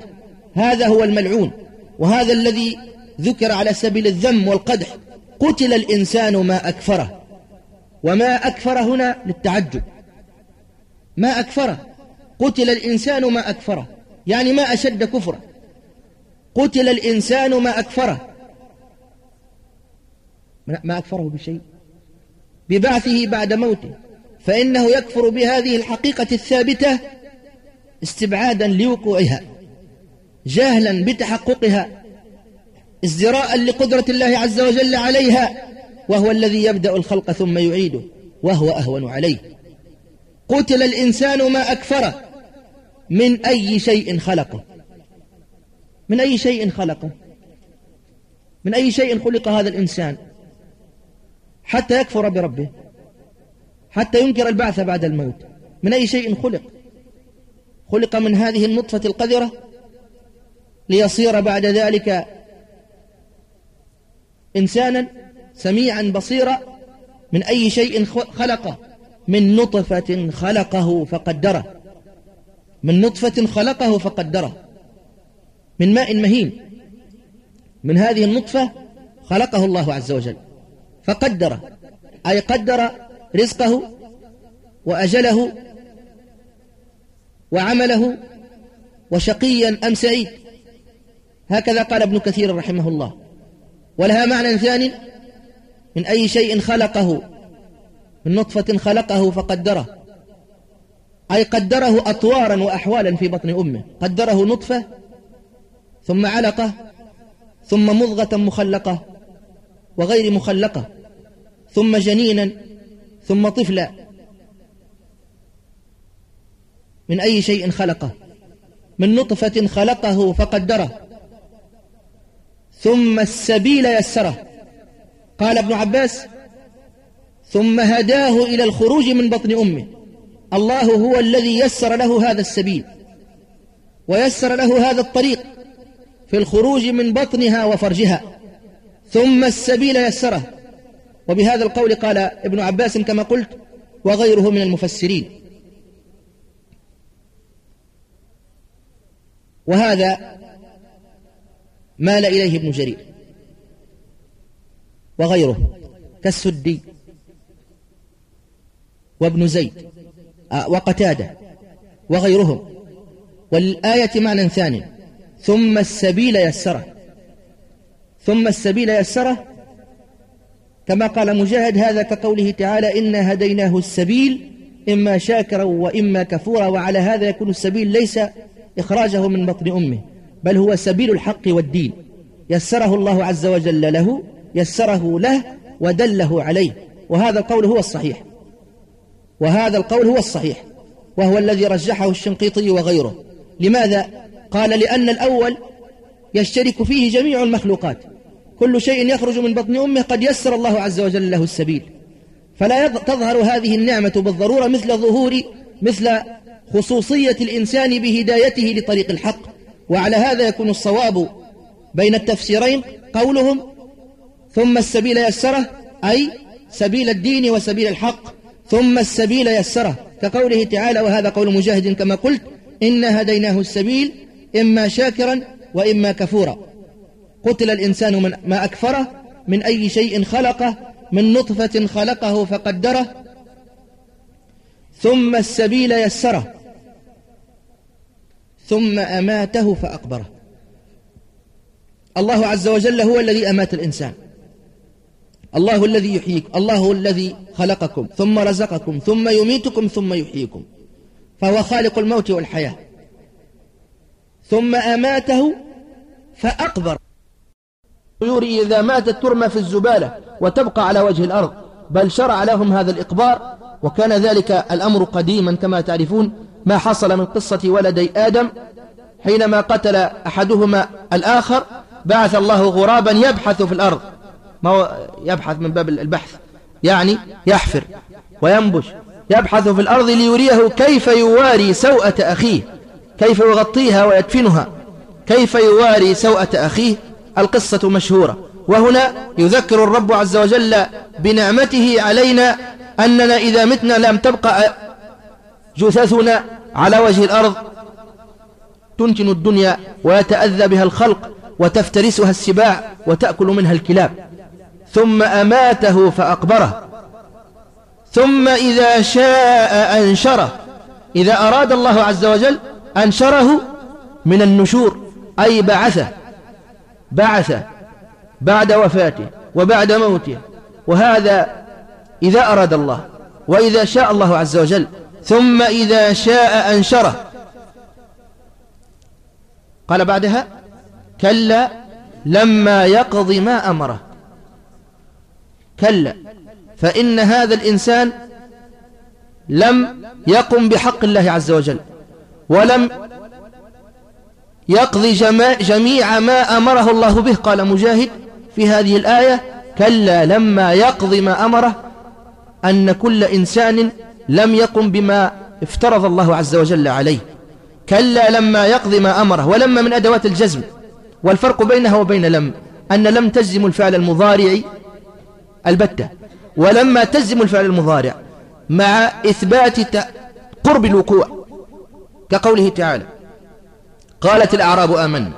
هذا هو الملعون وهذا الذي ذكر على سبيل الذم والقدح. قتل الإنسان ما أكفره وما أكفر هنا للتعجب. ما أكفره قتل الإنسان ما أكفره يعني ما أشد كفره قتل الإنسان ما أكفره. ما أكفره بشيء؟ ببعثه بعد موته. فإنه يكفر بهذه الحقيقة الثابتة استبعادا لوقوعها جهلا بتحققها ازدراء لقدرة الله عز وجل عليها وهو الذي يبدأ الخلق ثم يعيده وهو أهون عليه. قتل الإنسان ما أكفره من أي شيء خلقه. من أي شيء خلقه؟ من أي شيء خلق هذا الإنسان؟ حتى يكفر بربه. حتى ينكر البعث بعد الموت. من أي شيء خلق؟ خلق من هذه النطفة القذرة ليصير بعد ذلك إنسانا سميعا بصيرا من أي شيء خلقه من نطفة خلقه فقدره. من نطفة خلقه فقدره. من ماء مهين. من هذه النطفة خلقه الله عز وجل. فقدره. أي قدر رزقه وأجله وعمله وشقيا أم سعيد. هكذا قال ابن كثير رحمه الله. ولها معنى ثاني من أي شيء خلقه من نطفة خلقه فقدره. أي قدره أطوارا وأحوالا في بطن أمه. قدره نطفة ثم علقة ثم مضغة مخلقة وغير مخلقة ثم جنينا ثم طفلا. من أي شيء خلقه؟ من نطفة خلقه فقدره. ثم السبيل يسره. قال ابن عباس ثم هداه إلى الخروج من بطن أمه. الله هو الذي يسر له هذا السبيل ويسر له هذا الطريق في الخروج من بطنها وفرجها. ثم السبيل يسره. وبهذا القول قال ابن عباس كما قلت وغيره من المفسرين. وهذا مال إليه ابن جرير. وغيره كالسدي وابن زيد آه، وقتادة وغيرهم. والآية معنى ثاني ثم السبيل يسره. ثم السبيل يسره كما قال مجاهد هذا كقوله تعالى إنا هديناه السبيل إما شاكرا وإما كفورا وعلى هذا يكون السبيل ليس إخراجه من بطن أمه بل هو سبيل الحق والدين. يسره الله عز وجل له يسره له ودله عليه. وهذا القول هو الصحيح. وهذا القول هو الصحيح. وهو الذي رجحه الشنقيطي وغيره. لماذا؟ قال لأن الأول يشترك فيه جميع المخلوقات. كل شيء يخرج من بطن أمه قد يسر الله عز وجل له السبيل. فلا تظهر هذه النعمة بالضرورة مثل ظهور مثل خصوصية الإنسان بهدايته لطريق الحق. وعلى هذا يكون الصواب بين التفسيرين قولهم ثم السبيل يسره أي سبيل الدين وسبيل الحق. ثم السبيل يسره كقوله تعالى وهذا قول مجاهد كما قلت إنا هديناه السبيل إما شاكرا وإما كفورا. قتل الإنسان من ما أكفره من أي شيء خلقه من نطفة خلقه فقدره ثم السبيل يسره ثم أماته فأقبره. الله عز وجل هو الذي أمات الإنسان. الله الذي يحييك الله الذي خلقكم ثم رزقكم ثم يميتكم ثم يحييكم. فهو خالق الموت والحياة. ثم أماته فأقبر. الطيور إذا ماتت ترمى في الزبالة وتبقى على وجه الأرض بل شرع لهم هذا الإقبار وكان ذلك الأمر قديما كما تعرفون ما حصل من قصة ولدي آدم حينما قتل أحدهما الآخر بعث الله غرابا يبحث في الأرض. ما هو؟ يبحث من باب البحث. يعني يحفر وينبش. يبحث في الأرض ليريه كيف يواري سوءة أخيه كيف يغطيها ويدفنها كيف يواري سوءة أخيه القصة مشهورة. وهنا يذكر الرب عز وجل بنعمته علينا أننا إذا متنا لم تبقى جثثنا على وجه الأرض تنتن الدنيا ويتأذى بها الخلق وتفترسها السباع وتأكل منها الكلاب. ثم أماته فأقبره. ثم إذا شاء أنشره. إذا أراد الله عز وجل أنشره من النشور أي بعثه. بعث بعد وفاته وبعد موته. وهذا إذا أراد الله وإذا شاء الله عز وجل ثم إذا شاء أنشره. قال بعدها كلا لما يقضي ما أمره. كلا فإن هذا الإنسان لم يقم بحق الله عز وجل ولم يقضي جميع ما أمره الله به. قال مجاهد في هذه الآية كلا لما يقضي ما أمره أن كل إنسان لم يقم بما افترض الله عز وجل عليه. كلا لما يقضي ما أمره. ولما من أدوات الجزم. والفرق بينها وبين لم. أن لم تجزم الفعل المضارع البتة. ولما تجزم الفعل المضارع مع إثبات قرب الوقوع. كقوله تعالى قالت الأعراب آمنا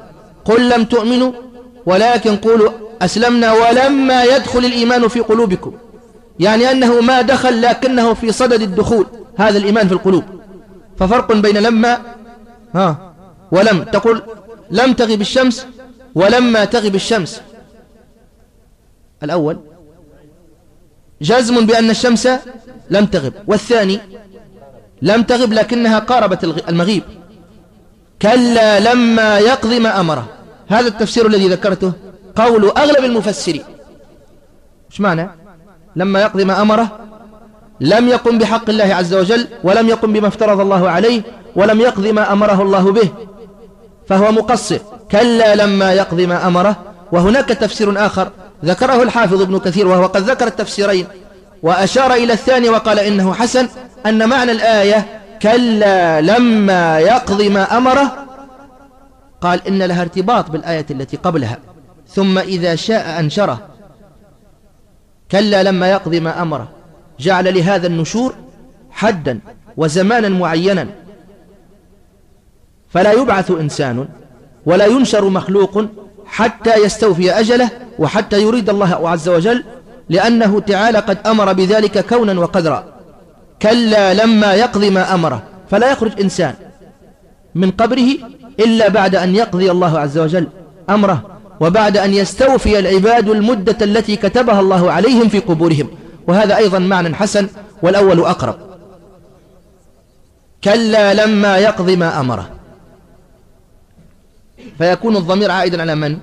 قل لم تؤمنوا ولكن قولوا أسلمنا ولما يدخل الإيمان في قلوبكم. يعني أنه ما دخل لكنه في صدد الدخول هذا الإيمان في القلوب. ففرق بين لما ها ولم. تقول لم تغب الشمس ولما تغب الشمس الأول جزم بأن الشمس لم تغب. والثاني لم تغب لكنها قاربت المغيب. كلا لما يقضي ما أمره. هذا التفسير الذي ذكرته قول أغلب المفسرين. إيش معنى؟ لما يقضي ما أمره لم يقم بحق الله عز وجل ولم يقم بما افترض الله عليه ولم يقضي ما أمره الله به. فهو مقصر. كلا لما يقضي ما أمره. وهناك تفسير آخر ذكره الحافظ ابن كثير وهو قد ذكر التفسيرين. وأشار إلى الثاني وقال إنه حسن أن معنى الآية كلا لما يقضي ما أمره. قال إن لها ارتباط بالآية التي قبلها. ثم إذا شاء أنشره. كلا لما يقضي ما أمره. جعل لهذا النشور حدا وزمانا معينا. فلا يبعث إنسان ولا ينشر مخلوق حتى يستوفي أجله وحتى يريد الله عز وجل لأنه تعالى قد أمر بذلك كونا وقدرا. كلا لما يقضي ما أمره فلا يخرج إنسان من قبره إلا بعد أن يقضي الله عز وجل أمره وبعد أن يستوفي العباد المدة التي كتبها الله عليهم في قبورهم. وهذا أيضا معنى حسن والأول أقرب. كلا لما يقضي ما أمره. فيكون الضمير عائدا على من؟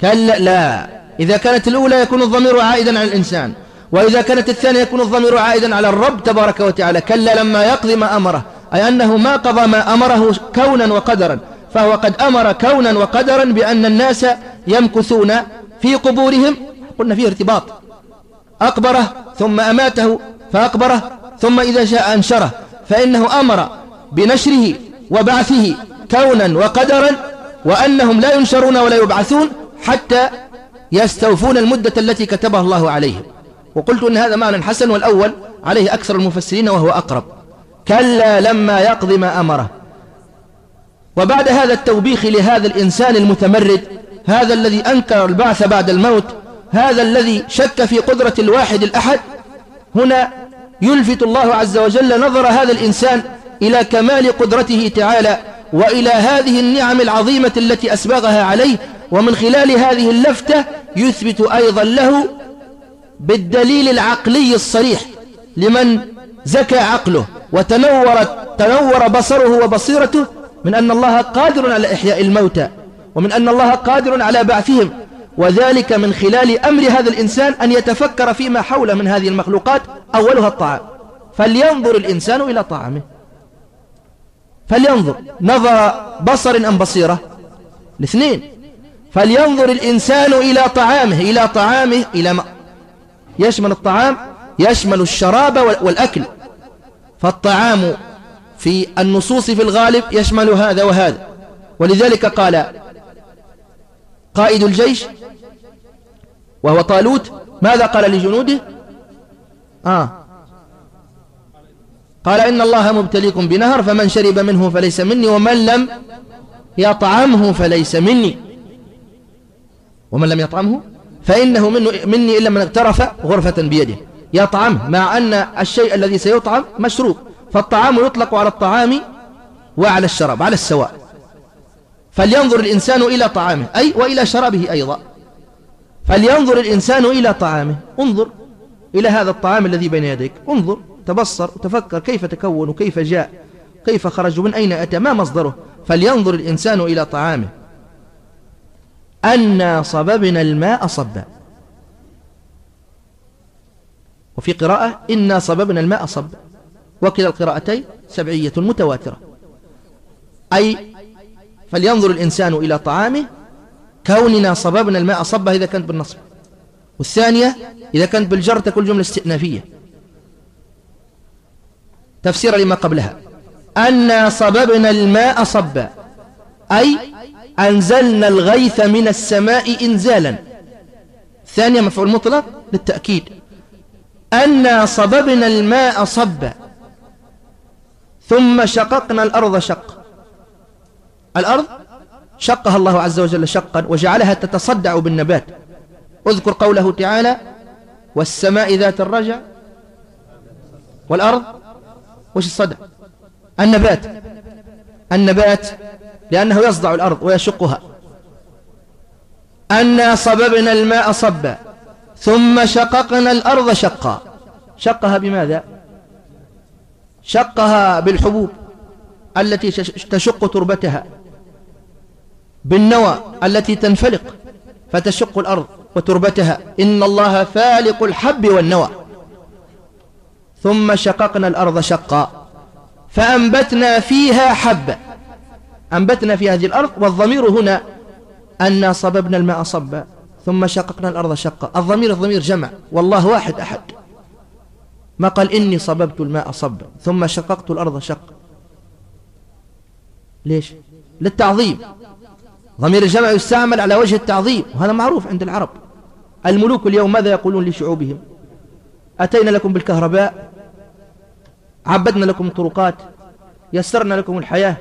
كلا لا. إذا كانت الأولى يكون الضمير عائدا على الإنسان. وإذا كانت الثانية يكون الضمير عائدا على الرب تبارك وتعالى كلا لما يقضي ما أمره أي أنه ما قضى ما أمره كونا وقدرا فهو قد أمر كونا وقدرا بأن الناس يمكثون في قبورهم قلنا فيه ارتباط أقبره ثم أماته فأقبره ثم إذا شاء أنشره فإنه أمر بنشره وبعثه كونا وقدرا وأنهم لا ينشرون ولا يبعثون حتى يستوفون المدة التي كتبها الله عليهم. وقلت أن هذا معنى حسن والأول عليه أكثر المفسرين وهو أقرب. كلا لما يقضي ما أمره. وبعد هذا التوبيخ لهذا الإنسان المتمرد هذا الذي أنكر البعث بعد الموت هذا الذي شك في قدرة الواحد الأحد هنا يلفت الله عز وجل نظر هذا الإنسان إلى كمال قدرته تعالى وإلى هذه النعم العظيمة التي أسبغها عليه ومن خلال هذه اللفتة يثبت أيضا له بالدليل العقلي الصريح لمن زكى عقله وتنورت تنور بصره وبصيرته من أن الله قادر على إحياء الموتى ومن أن الله قادر على بعثهم. وذلك من خلال أمر هذا الإنسان أن يتفكر فيما حوله من هذه المخلوقات أولها الطعام. فلينظر الإنسان إلى طعامه. فلينظر نظر بصر أم بصيرة؟ الاثنين. فلينظر الإنسان إلى طعامه إلى طعامه إلى يشمل الطعام يشمل الشراب والأكل. فالطعام في النصوص في الغالب يشمل هذا وهذا. ولذلك قال قائد الجيش وهو طالوت ماذا قال لجنوده؟ آه. قال إن الله مبتليكم بنهر فمن شرب منه فليس مني ومن لم يطعمه فليس مني. ومن لم يطعمه؟ فإنه مني إلا من اقترف غرفة بيده. يطعمه مع أن الشيء الذي سيطعم مشروب. فالطعام يطلق على الطعام وعلى الشراب على السواء. فلينظر الإنسان إلى طعامه أي وإلى شرابه أيضا. فلينظر الإنسان إلى طعامه. انظر إلى هذا الطعام الذي بين يديك. انظر تبصر وتفكر كيف تكون وكيف جاء كيف خرج ومن أين أتى ما مصدره. فلينظر الإنسان إلى طعامه. أنا صببنا الماء صبا. وفي قراءة إنا صببنا الماء صبا وكلا القراءتين سبعية متواترة. أي فلينظر الإنسان إلى طعامه. كوننا صببنا الماء صبا إذا كانت بالنصب. والثانية إذا كانت بالجر تكون جملة استئنافية. تفسيرا لما قبلها. أنا صببنا الماء صبا. أي أنزلنا الغيث من السماء إنزالا. ثانية مفعول مطلق للتأكيد. أنا صببنا الماء صبا. ثم شققنا الأرض شق. الأرض شقها الله عز وجل شقا وجعلها تتصدع بالنبات. اذكر قوله تعالى والسماء ذات الرجع والأرض وش الصدع؟ النبات. النبات لأنه يصدع الأرض ويشقها. أنا صببنا الماء صبا ثم شققنا الأرض شقا. شقها بماذا؟ شقها بالحبوب التي تشق تربتها بالنوى التي تنفلق فتشق الأرض وتربتها. إن الله فالق الحب والنوى. ثم شققنا الأرض شقا فأنبتنا فيها حبا أنبتنا في هذه الأرض والضمير هنا أن صببنا الماء صبا ثم شققنا الأرض شقا. الضمير الضمير جمع والله واحد أحد. ما قال إني صببت الماء صبا ثم شققت الأرض شقا. ليش؟ للتعظيم. ضمير الجمع يستعمل على وجه التعظيم وهذا معروف عند العرب. الملوك اليوم ماذا يقولون لشعوبهم؟ أتينا لكم بالكهرباء عبدنا لكم الطرقات يسرنا لكم الحياة.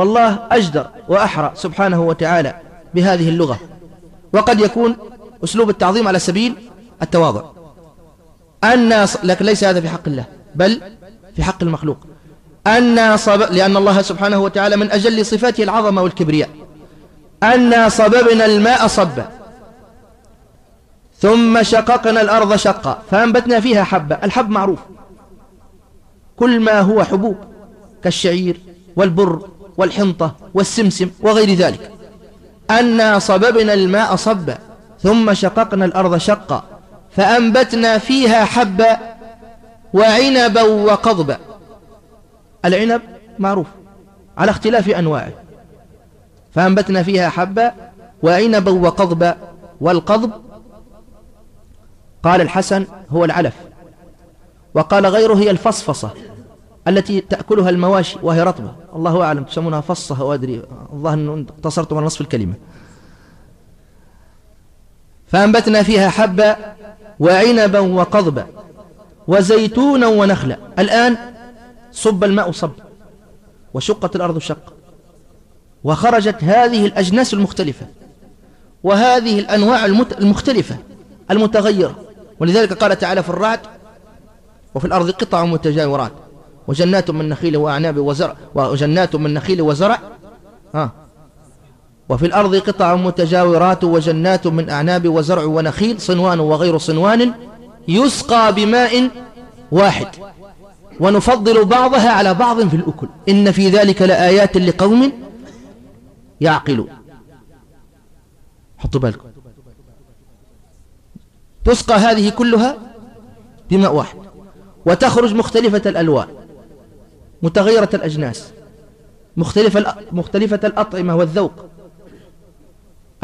والله أجدر وأحرى سبحانه وتعالى بهذه اللغة. وقد يكون أسلوب التعظيم على سبيل التواضع. الناس لكن ليس هذا في حق الله بل في حق المخلوق. أنا صب... لأن الله سبحانه وتعالى من أجل صفاته العظمة والكبرياء. أنا صببنا الماء صبا. ثم شققنا الأرض شقا. فأنبتنا فيها حبة الحب معروف. كل ما هو حبوب كالشعير والبر والحنطة والسمسم وغير ذلك. أنا صببنا الماء صبا ثم شققنا الأرض شقا فأنبتنا فيها حبا وعنبا وقضبا. العنب معروف على اختلاف أنواعه. فأنبتنا فيها حبا وعنبا وقضبا والقضب قال الحسن هو العلف وقال غيره هي الفصفصة. التي تأكلها المواشي وهي رطبة. الله أعلم تسمونها فصة وأدري الله أنه اقتصرت من نصف الكلمة. فأنبتنا فيها حبا وعنبا وقضبا وزيتونا ونخلا الآن صب الماء صب وشقت الأرض شق. وخرجت هذه الأجناس المختلفة وهذه الأنواع المختلفة المتغيرة. ولذلك قال تعالى في الرعد وفي الأرض قطع متجاورات. وجنات من نخيل وأعناب وزرع وجنات من نخيل وزرع. ها. وفي الأرض قطع متجاورات وجنات من أعناب وزرع ونخيل صنوان وغير صنوان يسقى بماء واحد. ونفضل بعضها على بعض في الأكل. إن في ذلك لآيات لقوم يعقلون. حطوا بالكم. تسقى هذه كلها بماء واحد. وتخرج مختلفة الألوان. متغيرة الأجناس. مختلفة, مختلفة الأطعمة والذوق.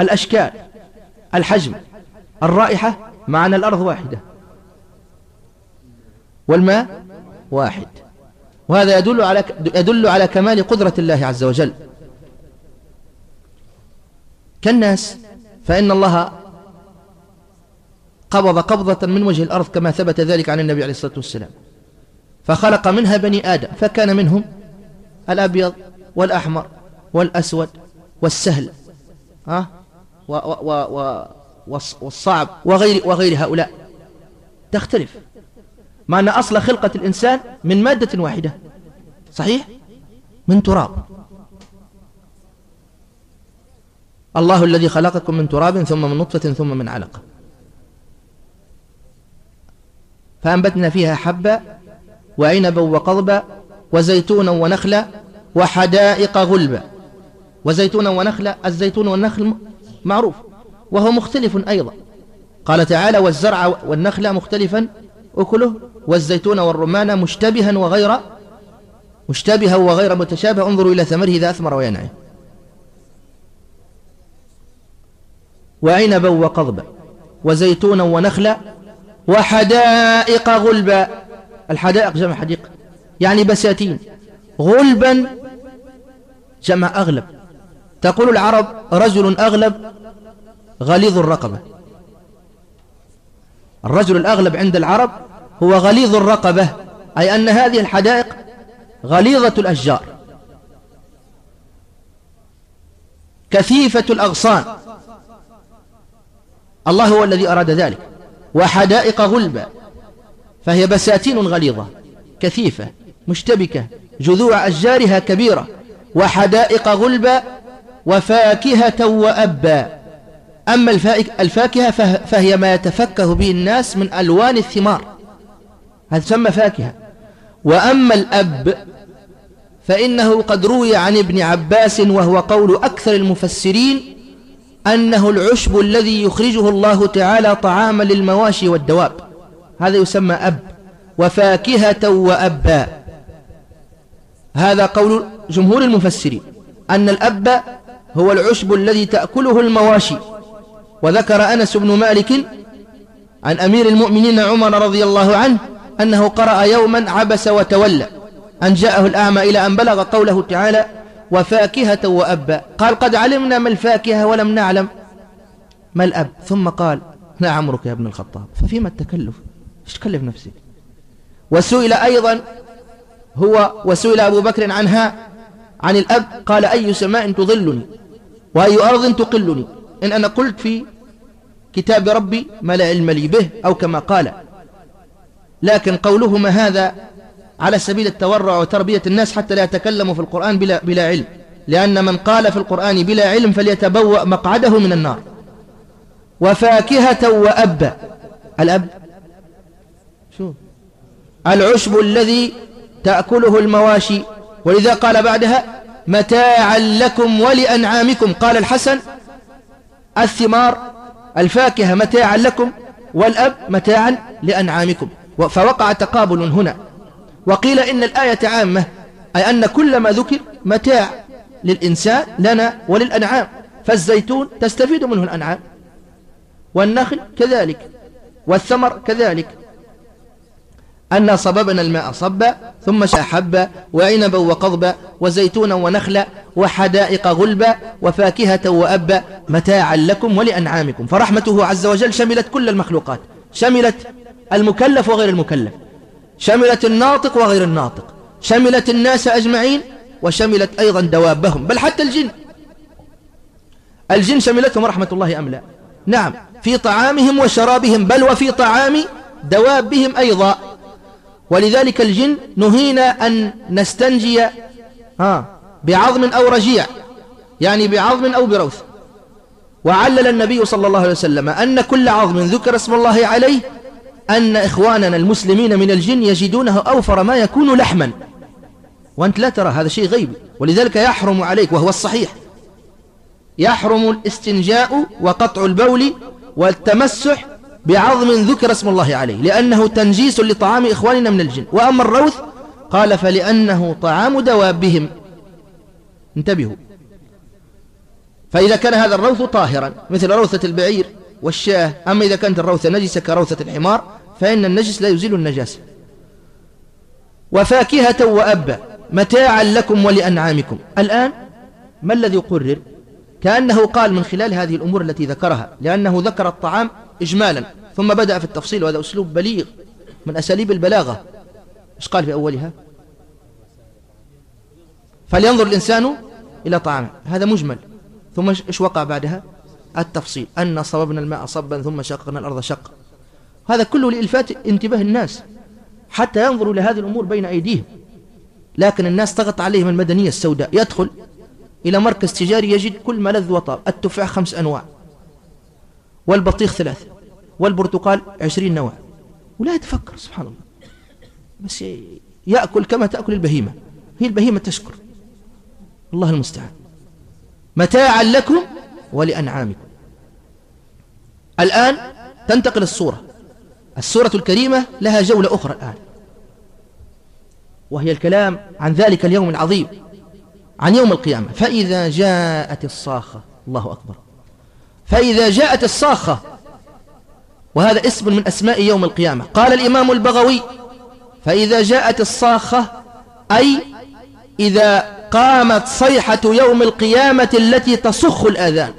الأشكال. الحجم. الرائحة مع أن الأرض واحدة. والماء واحد. وهذا يدل على يدل على كمال قدرة الله عز وجل. كالناس فإن الله قبض قبضة من وجه الأرض كما ثبت ذلك عن النبي عليه الصلاة والسلام. فخلق منها بني آدم فكان منهم الأبيض والأحمر والأسود والسهل ها؟ و و و والصعب وغير, وغير هؤلاء. تختلف. مع أن أصل خلقة الإنسان من مادة واحدة. صحيح؟ من تراب. الله الذي خلقكم من تراب ثم من نطفة ثم من علقة. فأنبتنا فيها حبا وعنبا وقضبا وزيتونا ونخلا وحدائق غلبا. وزيتونا ونخلا الزيتون والنخل معروف وهو مختلف أيضا. قال تعالى والزرع والنخل مختلفا أكله والزيتون والرمان مشتبها وغير مشتبها وغير متشابه. انظروا إلى ثمره إذا أثمر وينعي وعنبا وقضبا وزيتونا ونخلا وحدائق غلبا. الحدائق جمع حديقة يعني بساتين. غلبا جمع أغلب. تقول العرب رجل أغلب غليظ الرقبة. الرجل الأغلب عند العرب هو غليظ الرقبة. أي أن هذه الحدائق غليظة الأشجار. كثيفة الأغصان. الله هو الذي أراد ذلك. وحدائق غلبة. فهي بساتين غليظة كثيفة مشتبكة جذوع أشجارها كبيرة وحدائق غلبة وفاكهة وأبا. أما الفاكهة فهي ما يتفكه به الناس من ألوان الثمار. هذا تسمى فاكهة. وأما الأب فإنه قد روي عن ابن عباس وهو قول أكثر المفسرين أنه العشب الذي يخرجه الله تعالى طعاما للمواشي والدواب. هذا يسمى أب. وفاكهة وأبا. هذا قول جمهور المفسرين أن الأب هو العشب الذي تأكله المواشي. وذكر أنس بن مالك عن أمير المؤمنين عمر رضي الله عنه أنه قرأ يوما عبس وتولى. أن جاءه الأعمى إلى أن بلغ قوله تعالى وفاكهة وأبا قال قد علمنا ما الفاكهة ولم نعلم ما الأب ثم قال لا عمرك يا ابن الخطاب ففيما التكلف؟ إيش تكلف نفسك وسئل أيضا هو وسئل أبو بكر عنها عن الأب قال أي سماء تظلني؟ وأي أرض تقلني؟ إن أنا قلت في كتاب ربي ما لا علم لي به أو كما قال. لكن قولهما هذا على سبيل التورع وتربية الناس حتى لا يتكلموا في القرآن بلا, بلا علم. لأن من قال في القرآن بلا علم فليتبوأ مقعده من النار. وفاكهة وأب. الأب شو العشب الذي تأكله المواشي. ولذا قال بعدها متاعا لكم ولأنعامكم. قال الحسن الثمار الفاكهة متاعا لكم والأب متاعا لأنعامكم. فوقع تقابل هنا. وقيل إن الآية عامة أي أن كل ما ذكر متاع للإنسان لنا وللأنعام. فالزيتون تستفيد منه الأنعام. والنخل كذلك. والثمر كذلك. أن صببنا الماء صبا ثم شاحبا وعنبا وقضبا وزيتونا ونخلا وحدائق غلبا وفاكهة وأبا متاعا لكم ولأنعامكم. فرحمته عز وجل شملت كل المخلوقات. شملت المكلف وغير المكلف. شملت الناطق وغير الناطق. شملت الناس أجمعين وشملت أيضا دوابهم بل حتى الجن. الجن شملتهم رحمة الله أم لا؟ نعم. في طعامهم وشرابهم بل وفي طعام دوابهم أيضا. ولذلك الجن نهينا أن نستنجي ها بعظم أو رجيع يعني بعظم أو بروث. وعلل النبي صلى الله عليه وسلم أن كل عظم ذكر اسم الله عليه أن إخواننا المسلمين من الجن يجدونه أوفر ما يكون لحما. وأنت لا ترى هذا شيء غيبي ولذلك يحرم عليك وهو الصحيح. يحرم الاستنجاء وقطع البول والتمسح بعظم ذكر اسم الله عليه لأنه تنجيس لطعام إخواننا من الجن. وأما الروث قال فلأنه طعام دوابهم. انتبهوا. فإذا كان هذا الروث طاهرا مثل روثة البعير والشاه أما إذا كانت الروثة نجسة كروثة الحمار فإن النجس لا يزيل النجاسة. وفاكهة وأبا متاعا لكم ولأنعامكم. الآن ما الذي قرر كأنه قال من خلال هذه الأمور التي ذكرها لأنه ذكر الطعام إجمالا ثم بدأ في التفصيل وهذا أسلوب بليغ من أساليب البلاغة. إيش قال في أولها؟ فلينظر الإنسان إلى طعامه. هذا مجمل. ثم إيش وقع بعدها؟ التفصيل. أن صببنا الماء صبا ثم شققنا الأرض شق هذا كله لإلفات انتباه الناس حتى ينظروا لهذه الأمور بين أيديهم. لكن الناس تغط عليهم المدنية السوداء. يدخل إلى مركز تجاري يجد كل ما لذ وطاب. التفاح خمس أنواع. والبطيخ ثلاث. والبرتقال عشرين نوع. ولا يتفكر سبحان الله. بس يأكل كما تأكل البهيمة. هي البهيمة تشكر. الله المستعان. متاعا لكم ولأنعامكم. الآن تنتقل الصورة. السورة الكريمة لها جولة أخرى الآن. وهي الكلام عن ذلك اليوم العظيم. عن يوم القيامة. فإذا جاءت الصاخة الله أكبر. فإذا جاءت الصاخة وهذا اسم من أسماء يوم القيامة. قال الإمام البغوي فإذا جاءت الصاخة أي إذا قامت صيحة يوم القيامة التي تصخ الآذان.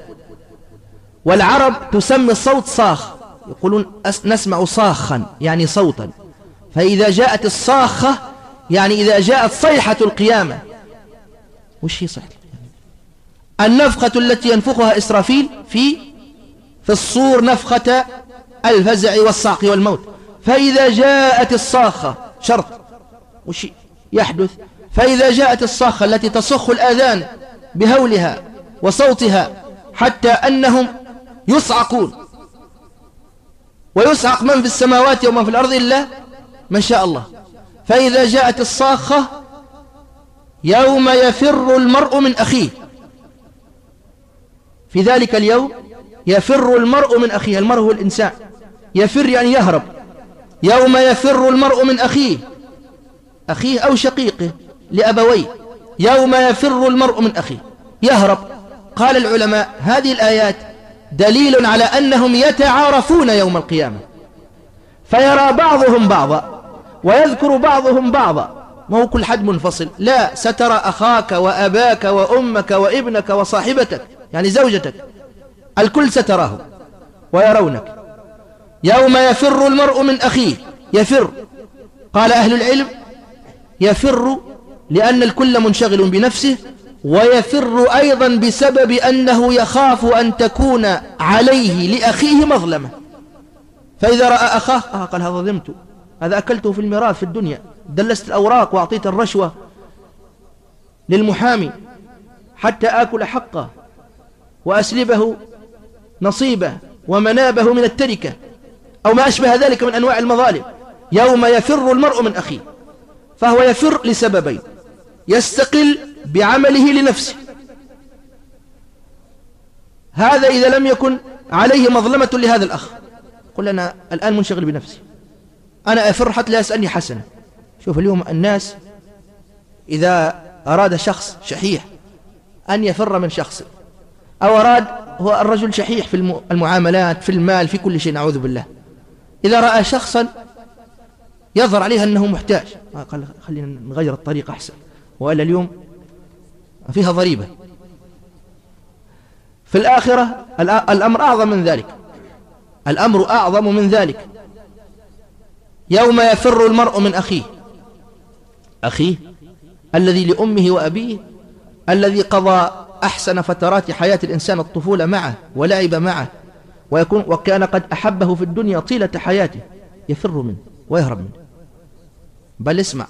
والعرب تسمي الصوت صاخ. يقولون نسمع صاخا يعني صوتا. فإذا جاءت الصاخة يعني إذا جاءت صيحة القيامة وش هي القيامة النفخة التي ينفخها إسرافيل في في الصور نفخة الفزع والصعق والموت. فإذا جاءت الصاخة شرط وش يحدث. فإذا جاءت الصاخة التي تصخ الآذان بهولها وصوتها حتى أنهم يصعقون. ويصعق من في السماوات ومن في الأرض إلا ما شاء الله. فإذا جاءت الصاخة يوم يفر المرء من أخيه. في ذلك اليوم يفر المرء من أخيه. المرء هو الإنسان. يفر يعني يهرب. يوم يفر المرء من أخيه. أخيه أو شقيقه لأبويه. يوم يفر المرء من أخيه. يهرب. قال العلماء هذه الآيات دليل على أنهم يتعارفون يوم القيامة. فيرى بعضهم بعضا ويذكر بعضهم بعضا. ما هو كل حد منفصل. لا سترى أخاك وأباك وأمك وابنك وصاحبتك يعني زوجتك. الكل ستراه ويرونك. يوم يفر المرء من أخيه. يفر. قال أهل العلم يفر لأن الكل منشغل بنفسه ويفر أيضا بسبب أنه يخاف أن تكون عليه لأخيه مظلمة. فإذا رأى أخاه آه قال هذا ظلمت. هذا أكلته في الميراث في الدنيا. دلست الأوراق وأعطيت الرشوة للمحامي حتى آكل حقه وأسلبه نصيبه ومنابه من التركة أو ما أشبه ذلك من أنواع المظالم. يوم يفر المرء من أخيه فهو يفر لسببين. يستقل بعمله لنفسه. هذا إذا لم يكن عليه مظلمة لهذا الأخ. قل أنا الآن منشغل بنفسي. أنا أفر حتى لا يسألني حسنة شوف اليوم الناس إذا أراد شخص شحيح أن يفر من شخص أو أراد هو الرجل شحيح في المعاملات في المال في كل شيء نعوذ بالله. إذا رأى شخصا يظهر عليه أنه محتاج. قال خلينا نغير الطريق أحسن. وإلا اليوم فيها ضريبة. في الآخرة الأمر أعظم من ذلك. الأمر أعظم من ذلك. يوم يفر المرء من أخيه. أخيه الذي لأمه وأبيه الذي قضى أحسن فترات حياة الإنسان الطفولة معه ولعب معه ويكون وكان قد أحبه في الدنيا طيلة حياته يفر منه ويهرب منه. بل اسمع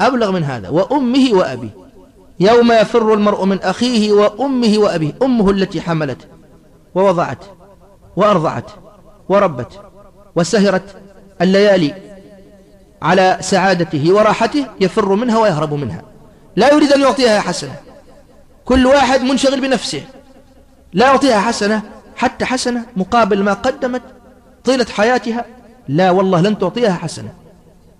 أبلغ من هذا وأمه وأبيه. يوم يفر المرء من أخيه وأمه وأبيه أمه التي حملته ووضعته وأرضعته وربته وسهرت الليالي على سعادته وراحته يفر منها ويهرب منها. لا يريد أن يعطيها حسنة. كل واحد منشغل بنفسه. لا يعطيها حسنة حتى حسنة مقابل ما قدمت طيلة حياتها. لا والله لن تعطيها حسنة.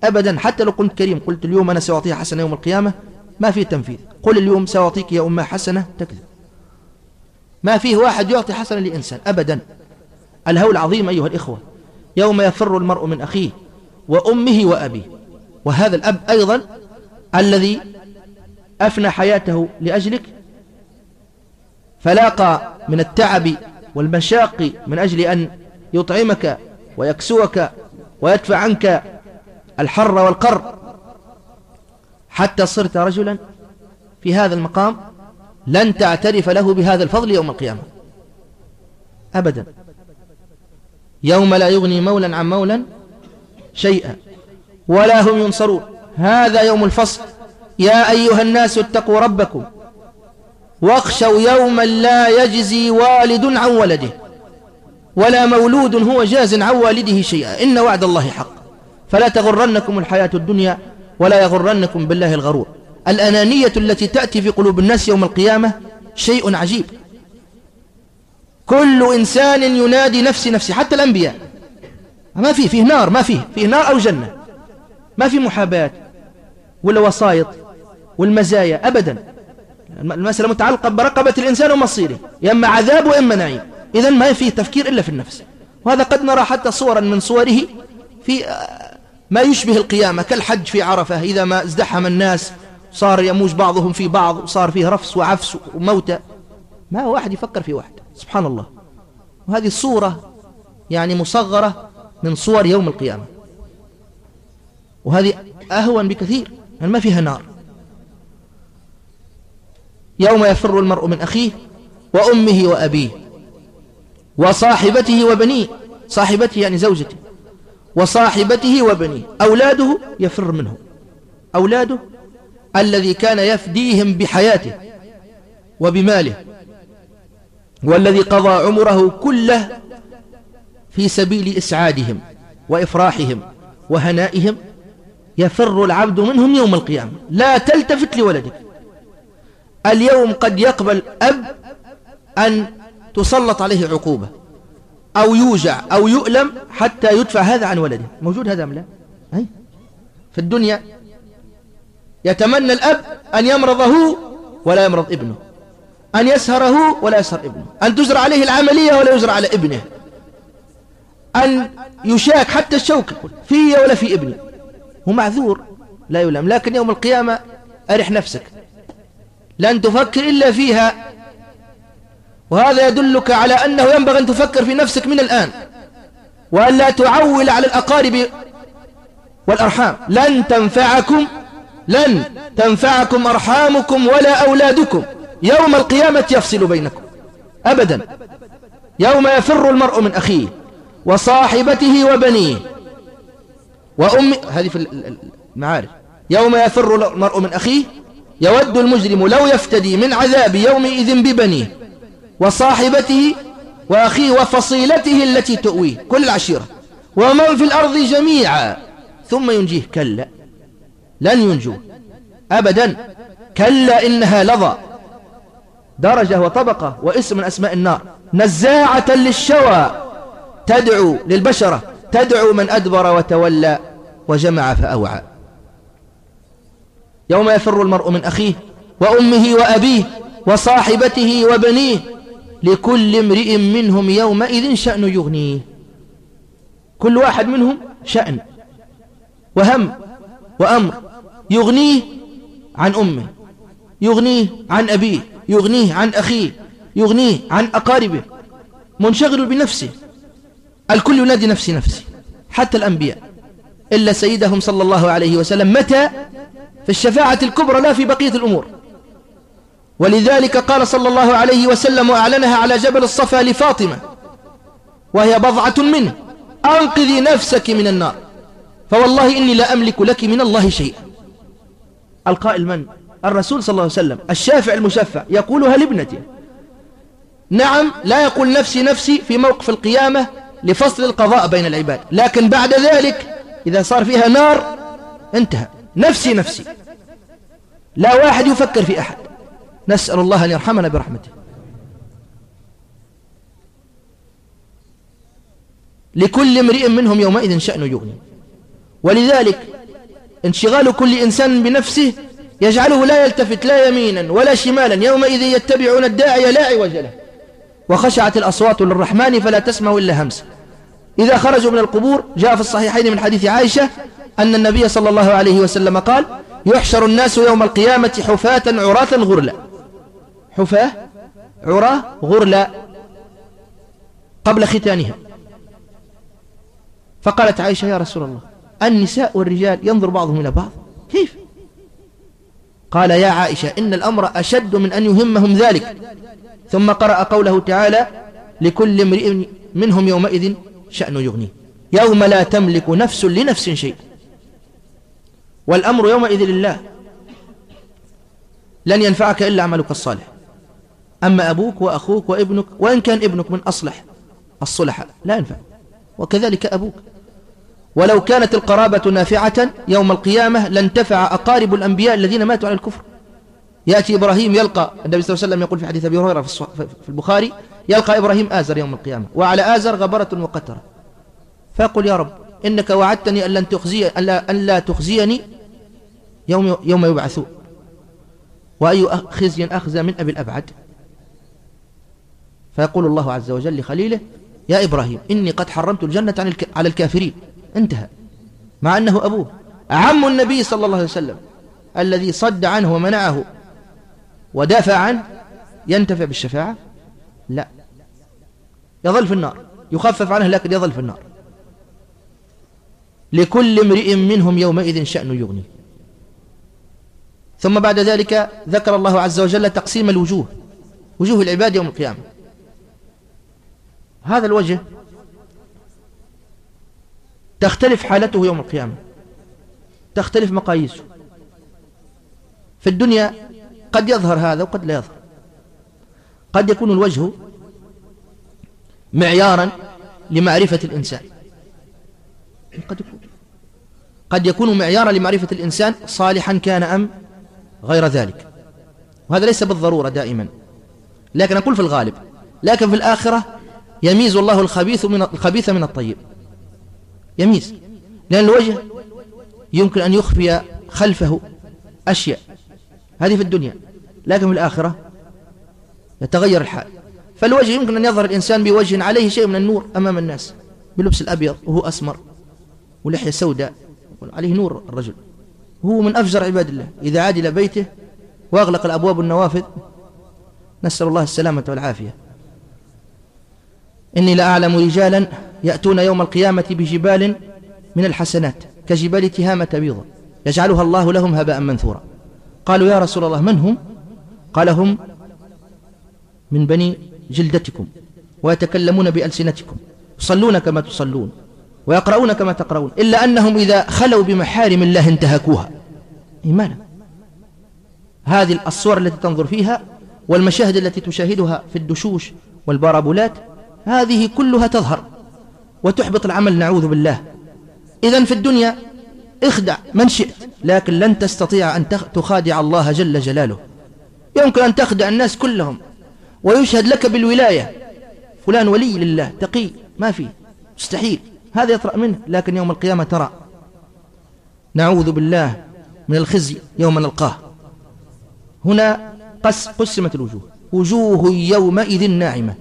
أبدا حتى لو كنت كريم قلت اليوم أنا سأعطيها حسنة يوم القيامة ما في تنفيذ. قل اليوم سأعطيك يا أمة حسنة تكذب. ما فيه واحد يعطي حسنة لإنسان أبدا. الهول عظيم أيها الإخوة يوم يفر المرء من أخيه وأمه وأبيه. وهذا الأب أيضا الذي أفنى حياته لأجلك فلاقى من التعب والمشاق من أجل أن يطعمك ويكسوك ويدفع عنك الحر والقر. حتى صرت رجلا في هذا المقام لن تعترف له بهذا الفضل يوم القيامة. أبدا. يوم لا يغني مولا عن مولا شيئا ولا هم ينصرون. هذا يوم الفصل. يا أيها الناس اتقوا ربكم واخشوا يوما لا يجزي والد عن ولده ولا مولود هو جاز عن والده شيئا. إن وعد الله حق. فلا تغرنكم الحياة الدنيا ولا يغرنكم بالله الغرور. الأنانية التي تأتي في قلوب الناس يوم القيامة شيء عجيب. كل إنسان ينادي نفسي نفسي حتى الأنبياء. ما فيه فيه نار ما فيه فيه نار أو جنة. ما في محاباة ولا وسايط والمزايا أبدا. المسألة متعلقة برقبة الإنسان ومصيره يا إما عذاب وإما نعيم. إذا ما فيه تفكير إلا في النفس. وهذا قد نرى حتى صورا من صوره في ما يشبه القيامة كالحج في عرفة إذا ما ازدحم الناس صار يموج بعضهم في بعض وصار فيه رفس وعفس وموتى. ما واحد يفكر في واحد؟ سبحان الله. وهذه الصورة يعني مصغرة من صور يوم القيامة. وهذه أهون بكثير ما فيها نار. يوم يفر المرء من أخيه وأمه وأبيه وصاحبته وبنيه صاحبته يعني زوجته وصاحبته وبنيه أولاده يفر منهم أولاده الذي كان يفديهم بحياته وبماله والذي قضى عمره كله في سبيل إسعادهم وإفراحهم وهنائهم يفر العبد منهم يوم القيامة. لا تلتفت لولدك. اليوم قد يقبل أب أن تسلط عليه عقوبة أو يوجع أو يؤلم حتى يدفع هذا عن ولده. موجود هذا أم لا؟ أي. في الدنيا يتمنى الأب أن يمرض هو ولا يمرض ابنه أن يسهر هو ولا يسهر ابنه أن تجرى عليه العملية ولا يجرى على ابنه. أن يشاك حتى الشوك في ولا في ابني. هو معذور لا يلام. لكن يوم القيامة أرح نفسك. لن تفكر إلا فيها. وهذا يدلك على أنه ينبغي أن تفكر في نفسك من الآن. وأن لا تعول على الأقارب والأرحام. لن تنفعكم لن تنفعكم أرحامكم ولا أولادكم. يوم القيامة يفصل بينكم. أبدا. يوم يفر المرء من أخيه. وصاحبته وبنيه. وأم هذه في المعارف. يوم يفر المرء من أخيه يود المجرم لو يفتدي من عذاب يومئذ ببنيه. وصاحبته وأخيه وفصيلته التي تؤويه. كل العشيرة ومن في الأرض جميعا. ثم ينجيه. كلا. لن ينجوه. أبدا. كلا إنها لظى. درجة وطبقة واسم من أسماء النار. نزاعة للشوى. تدعو للبشرة تدعو من أدبر وتولى وجمع فأوعى. يوم يفر المرء من أخيه وأمه وأبيه وصاحبته وبنيه لكل امرئ منهم يومئذ شأن يغنيه. كل واحد منهم شأن وهم وأمر يغنيه عن أمه يغنيه عن أبيه يغنيه عن أخيه يغنيه عن أقاربه منشغل بنفسه. الكل ينادي نفسي نفسي حتى الأنبياء. إلا سيدهم صلى الله عليه وسلم. متى؟ في الشفاعة الكبرى لا في بقية الأمور. ولذلك قال صلى الله عليه وسلم وأعلنها على جبل الصفا لفاطمة وهي بضعة منه. أنقذي نفسك من النار. فوالله إني لا أملك لك من الله شيئا. القائل من؟ الرسول صلى الله عليه وسلم. الشافع المشفع. يقولها لابنته نعم لا يقول نفسي نفسي في موقف القيامة لفصل القضاء بين العباد. لكن بعد ذلك إذا صار فيها نار انتهى. نفسي نفسي. لا واحد يفكر في أحد. نسأل الله أن يرحمنا برحمته. لكل امرئ منهم يومئذ شأن يغني. ولذلك انشغال كل إنسان بنفسه يجعله لا يلتفت لا يمينا ولا شمالا يومئذ يتبعون الداعي لا عوج له. وخشعت الأصوات للرحمن فلا تسمع إلا همس. إذا خرجوا من القبور جاء في الصحيحين من حديث عائشة أن النبي صلى الله عليه وسلم قال يحشر الناس يوم القيامة حفاة عراة غرلا. حفاة عراة غرلا قبل ختانها. فقالت عائشة يا رسول الله النساء والرجال ينظر بعضهم إلى بعض. كيف؟ قال يا عائشة إن الأمر أشد من أن يهمهم ذلك. ثم قرأ قوله تعالى لكل امرئ منهم يومئذ شأن يغنيه. يوم لا تملك نفس لنفس شيء. والأمر يومئذ لله. لن ينفعك إلا عملك الصالح. أما أبوك وأخوك وابنك وإن كان ابنك من أصلح الصلحة لا ينفع. وكذلك أبوك. ولو كانت القرابة نافعة يوم القيامة لانتفع أقارب الأنبياء الذين ماتوا على الكفر. يأتي إبراهيم يلقى النبي صلى الله عليه وسلم يقول في حديث أبي هريرة في البخاري يلقى إبراهيم آزر يوم القيامة وعلى آزر غبرة وقترة فيقول يا رب إنك وعدتني أن, لن تخزي أن, لا, تخزيني يوم, يوم يبعثون. وأي خزي أخزى من أبي الأبعد. فيقول الله عز وجل لخليله يا إبراهيم إني قد حرمت الجنة على الكافرين. انتهى. مع أنه أبوه. عم النبي صلى الله عليه وسلم الذي صد عنه ومنعه ودافع عنه ينتفع بالشفاعة؟ لا. يظل في النار. يخفف عنه لكن يظل في النار. لكل امرئ منهم يومئذ شأن يغني. ثم بعد ذلك ذكر الله عز وجل تقسيم الوجوه وجوه العباد يوم القيامة. هذا الوجه تختلف حالته يوم القيامة. تختلف مقاييسه. في الدنيا قد يظهر هذا وقد لا يظهر. قد يكون الوجه معيارا لمعرفة الإنسان. قد يكون. قد يكون معيارا لمعرفة الإنسان صالحا كان أم غير ذلك. وهذا ليس بالضرورة دائما. لكن أقول في الغالب. لكن في الآخرة يميز الله الخبيث من الخبيث من الطيب. يميز. لأن الوجه يمكن أن يخفي خلفه أشياء. هذه في الدنيا لكن في الآخرة يتغير الحال. فالوجه يمكن أن يظهر الإنسان بوجه عليه شيء من النور أمام الناس. بلبس الأبيض وهو أسمر ولحية سوداء عليه نور الرجل. هو من أفجر عباد الله. إذا عاد إلى بيته وأغلق الأبواب والنوافذ نسأل الله السلامة والعافية. إني لأعلم رجالا يأتون يوم القيامة بجبال من الحسنات كجبال تهامة بيضة يجعلها الله لهم هباء منثورا. قالوا يا رسول الله من هم؟ قال هم من بني جلدتكم ويتكلمون بألسنتكم يصلون كما تصلون ويقرؤون كما تقرؤون إلا أنهم إذا خلوا بمحارم الله انتهكوها. إيمانا. هذه الصور التي تنظر فيها والمشاهد التي تشاهدها في الدشوش والبارابولات هذه كلها تظهر وتحبط العمل نعوذ بالله. إذا في الدنيا اخدع من شئت. لكن لن تستطيع أن تخادع الله جل جلاله. يمكن أن تخدع الناس كلهم ويشهد لك بالولاية. فلان ولي لله تقي ما في مستحيل. هذا يطرأ منه لكن يوم القيامة ترى. نعوذ بالله من الخزي يوم نلقاه. هنا قس قسمت الوجوه. وجوه يومئذ ناعمة.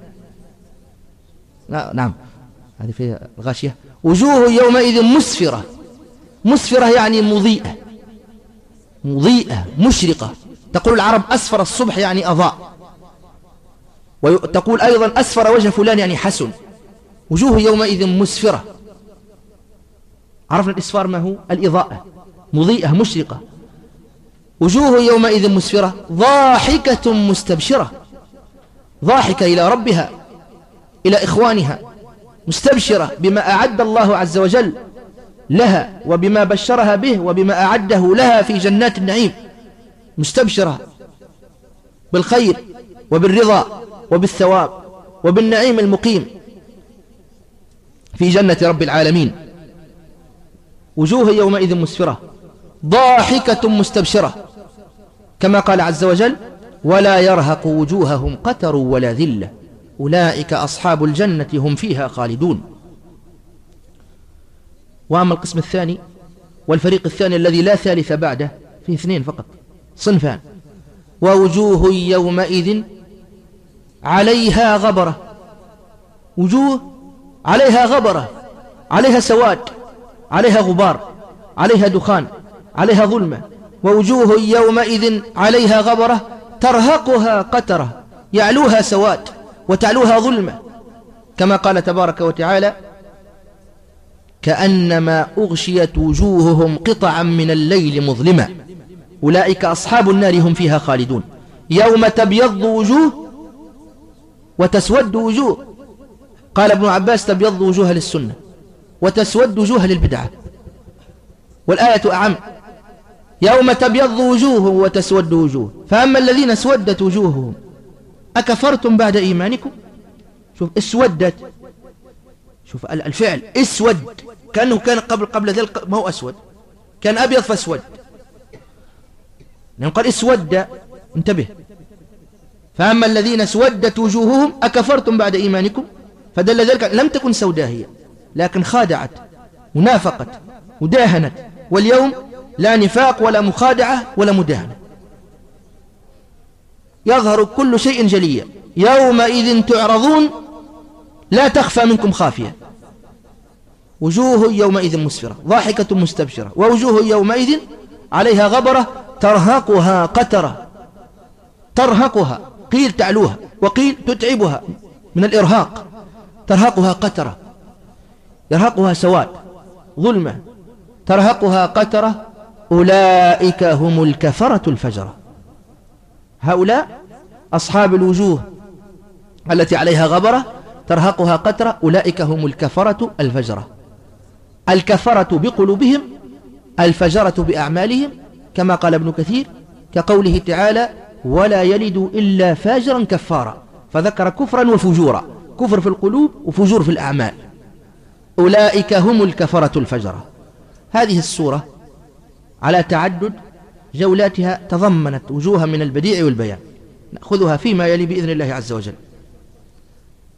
نعم. هذه في الغاشية. وجوه يومئذ مسفرة. مسفرة يعني مضيئة. مضيئة مشرقة. تقول العرب أسفر الصبح يعني أضاء. وتقول أيضا أسفر وجه فلان يعني حسن. وجوه يومئذ مسفرة. عرفنا الإسفار ما هو؟ الإضاءة. مضيئة مشرقة. وجوه يومئذ مسفرة. ضاحكة مستبشرة. ضاحكة إلى ربها إلى إخوانها. مستبشرة بما أعد الله عز وجل. لها وبما بشرها به وبما أعده لها في جنات النعيم. مستبشرة بالخير وبالرضا وبالثواب وبالنعيم المقيم في جنة رب العالمين. وجوه يومئذ مسفرة ضاحكة مستبشرة. كما قال عز وجل ولا يرهق وجوههم قتر ولا ذلة أولئك أصحاب الجنة هم فيها خالدون. وأما القسم الثاني والفريق الثاني الذي لا ثالث بعده فيه اثنين فقط صنفان ووجوه يومئذ عليها غبرة وجوه عليها غبرة عليها سواد عليها غبار عليها دخان عليها ظلمة ووجوه يومئذ عليها غبرة ترهقها قترة يعلوها سواد وتعلوها ظلمة كما قال تبارك وتعالى كأنما أغشيت وجوههم قطعا من الليل مظلمة أولئك أصحاب النار هم فيها خالدون. يوم تبيض وجوه وتسود وجوه. قال ابن عباس تبيض وجوه للسنة وتسود وجوه للبدعة. والآية أعم. يوم تبيض وجوه وتسود وجوه. فأما الذين اسودت وجوههم أكفرتم بعد إيمانكم؟ شوف اسودت شوف الفعل إسود. كأنه كان قبل قبل ذلك ما هو أسود. كان أبيض فأسود. لأنه قال إسود انتبه. فأما الذين اسودت وجوههم أكفرتم بعد إيمانكم؟ فدل ذلك لم تكن سوداء هي لكن خادعت ونافقت وداهنت. واليوم لا نفاق ولا مخادعة ولا مداهنة. يظهر كل شيء جليا. يومئذ تعرضون لا تخفى منكم خافية. وجوه يومئذ مسفرة ضاحكة مستبشرة ووجوه يومئذ عليها غبرة ترهقها قترة ترهقها قيل تعلوها وقيل تتعبها من الإرهاق ترهقها قترة يرهقها سواد ظلمة ترهقها قترة أولئك هم الكفرة الفجرة. هؤلاء أصحاب الوجوه التي عليها غبرة ترهقها قترة أولئك هم الكفرة الفجرة. الكفرة بقلوبهم الفجرة بأعمالهم كما قال ابن كثير كقوله تعالى ولا يلد إلا فاجرا كفارا فذكر كفرا وفجورا كفر في القلوب وفجور في الأعمال. أولئك هم الكفرة الفجرة. هذه السورة على تعدد جولاتها تضمنت وجوها من البديع والبيان. نأخذها فيما يلي بإذن الله عز وجل.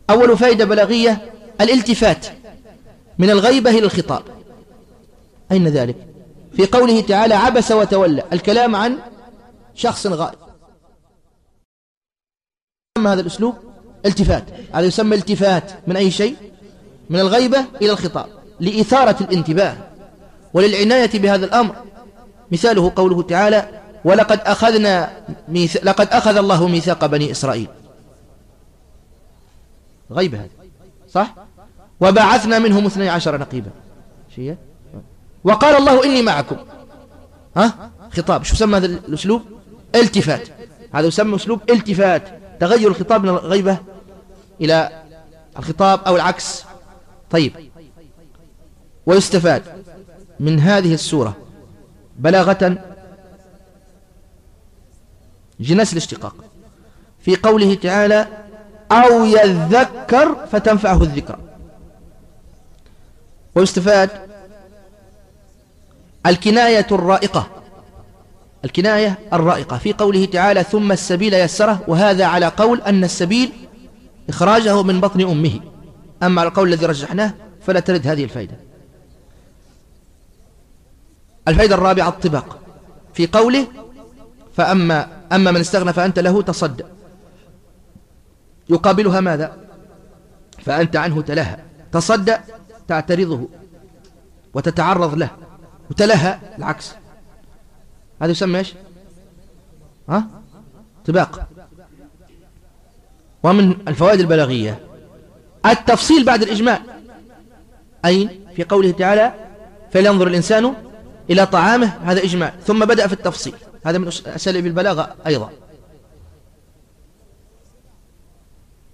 أول فائدة بلاغية الالتفات. من الغيبة إلى الخطاب. أين ذلك؟ في قوله تعالى عبس وتولى الكلام عن شخص غائب. هذا الأسلوب؟ التفات. هذا يسمى التفات من أي شيء؟ من الغيبة إلى الخطاب لإثارة الانتباه وللعناية بهذا الأمر. مثاله قوله تعالى ولقد أخذنا ميث... لقد أخذ الله ميثاق بني إسرائيل. غيب هذا صح؟ وبعثنا منهم اثني عشر نقيبا. وقال الله إني معكم. ها؟ خطاب. شو سمى هذا الأسلوب؟ التفات. هذا يسمى أسلوب التفات. تغير الخطاب من الغيبة إلى الخطاب أو العكس. طيب. ويستفاد من هذه السورة بلاغة جنس الاشتقاق. في قوله تعالى أو يذكر فتنفعه الذكر. ويستفاد الكناية الرائقة. الكناية الرائقة. في قوله تعالى ثم السبيل يسره. وهذا على قول أن السبيل إخراجه من بطن أمه. أما القول الذي رجحناه فلا ترد هذه الفائدة. الفائدة الرابعة الطباق. في قوله فأما أما من استغنى فأنت له تصدى يقابلها ماذا؟ فأنت عنه تلهى. تصدى تعترضه وتتعرض له وتلهى العكس. هذا يسمى إيش؟ ها؟ طباق. ومن الفوائد البلاغية. التفصيل بعد الإجمال أين؟ في قوله تعالى فلينظر الإنسان إلى طعامه. هذا إجمال ثم بدأ في التفصيل. هذا من أساليب البلاغة أيضا.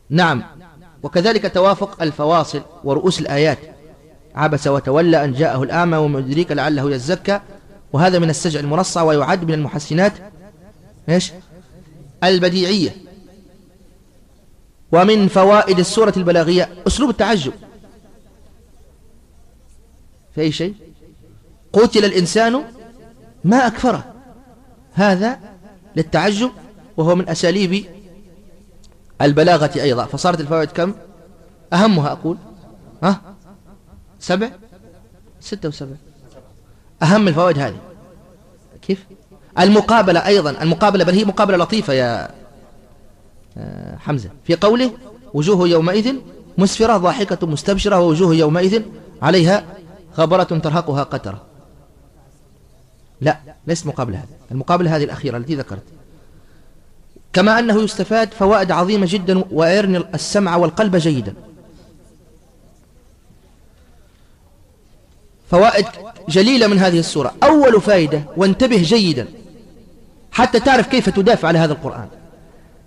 نعم. وكذلك توافق الفواصل ورؤوس الآيات. عبس وتولى أن جاءه الأعمى وما يدريك لعله يزكى وهذا من السجع المرصع ويعد من المحسنات إيش؟ البديعية. ومن فوائد السورة البلاغية أسلوب التعجب. في أي شيء؟ قتل الإنسان ما أكفره. هذا للتعجب وهو من أساليب البلاغة أيضا. فصارت الفوائد كم؟ أهمها أقول. ها؟ سبع؟ ستة وسبعة أهم الفوائد هذه. كيف؟ المقابلة أيضا المقابلة بل هي مقابلة لطيفة يا آه، حمزة. في قوله وجوه يومئذ مسفرة ضاحكة مستبشرة ووجوه يومئذ عليها غبرة ترهقها قترة. لا ليست مقابلة هذه. المقابلة هذه الأخيرة التي ذكرت. كما أنه يستفاد فوائد عظيمة جدا ويرني السمع والقلب جيدا. فوائد جليلة من هذه السورة. أول فائدة وانتبه جيدا حتى تعرف كيف تدافع على هذا القرآن.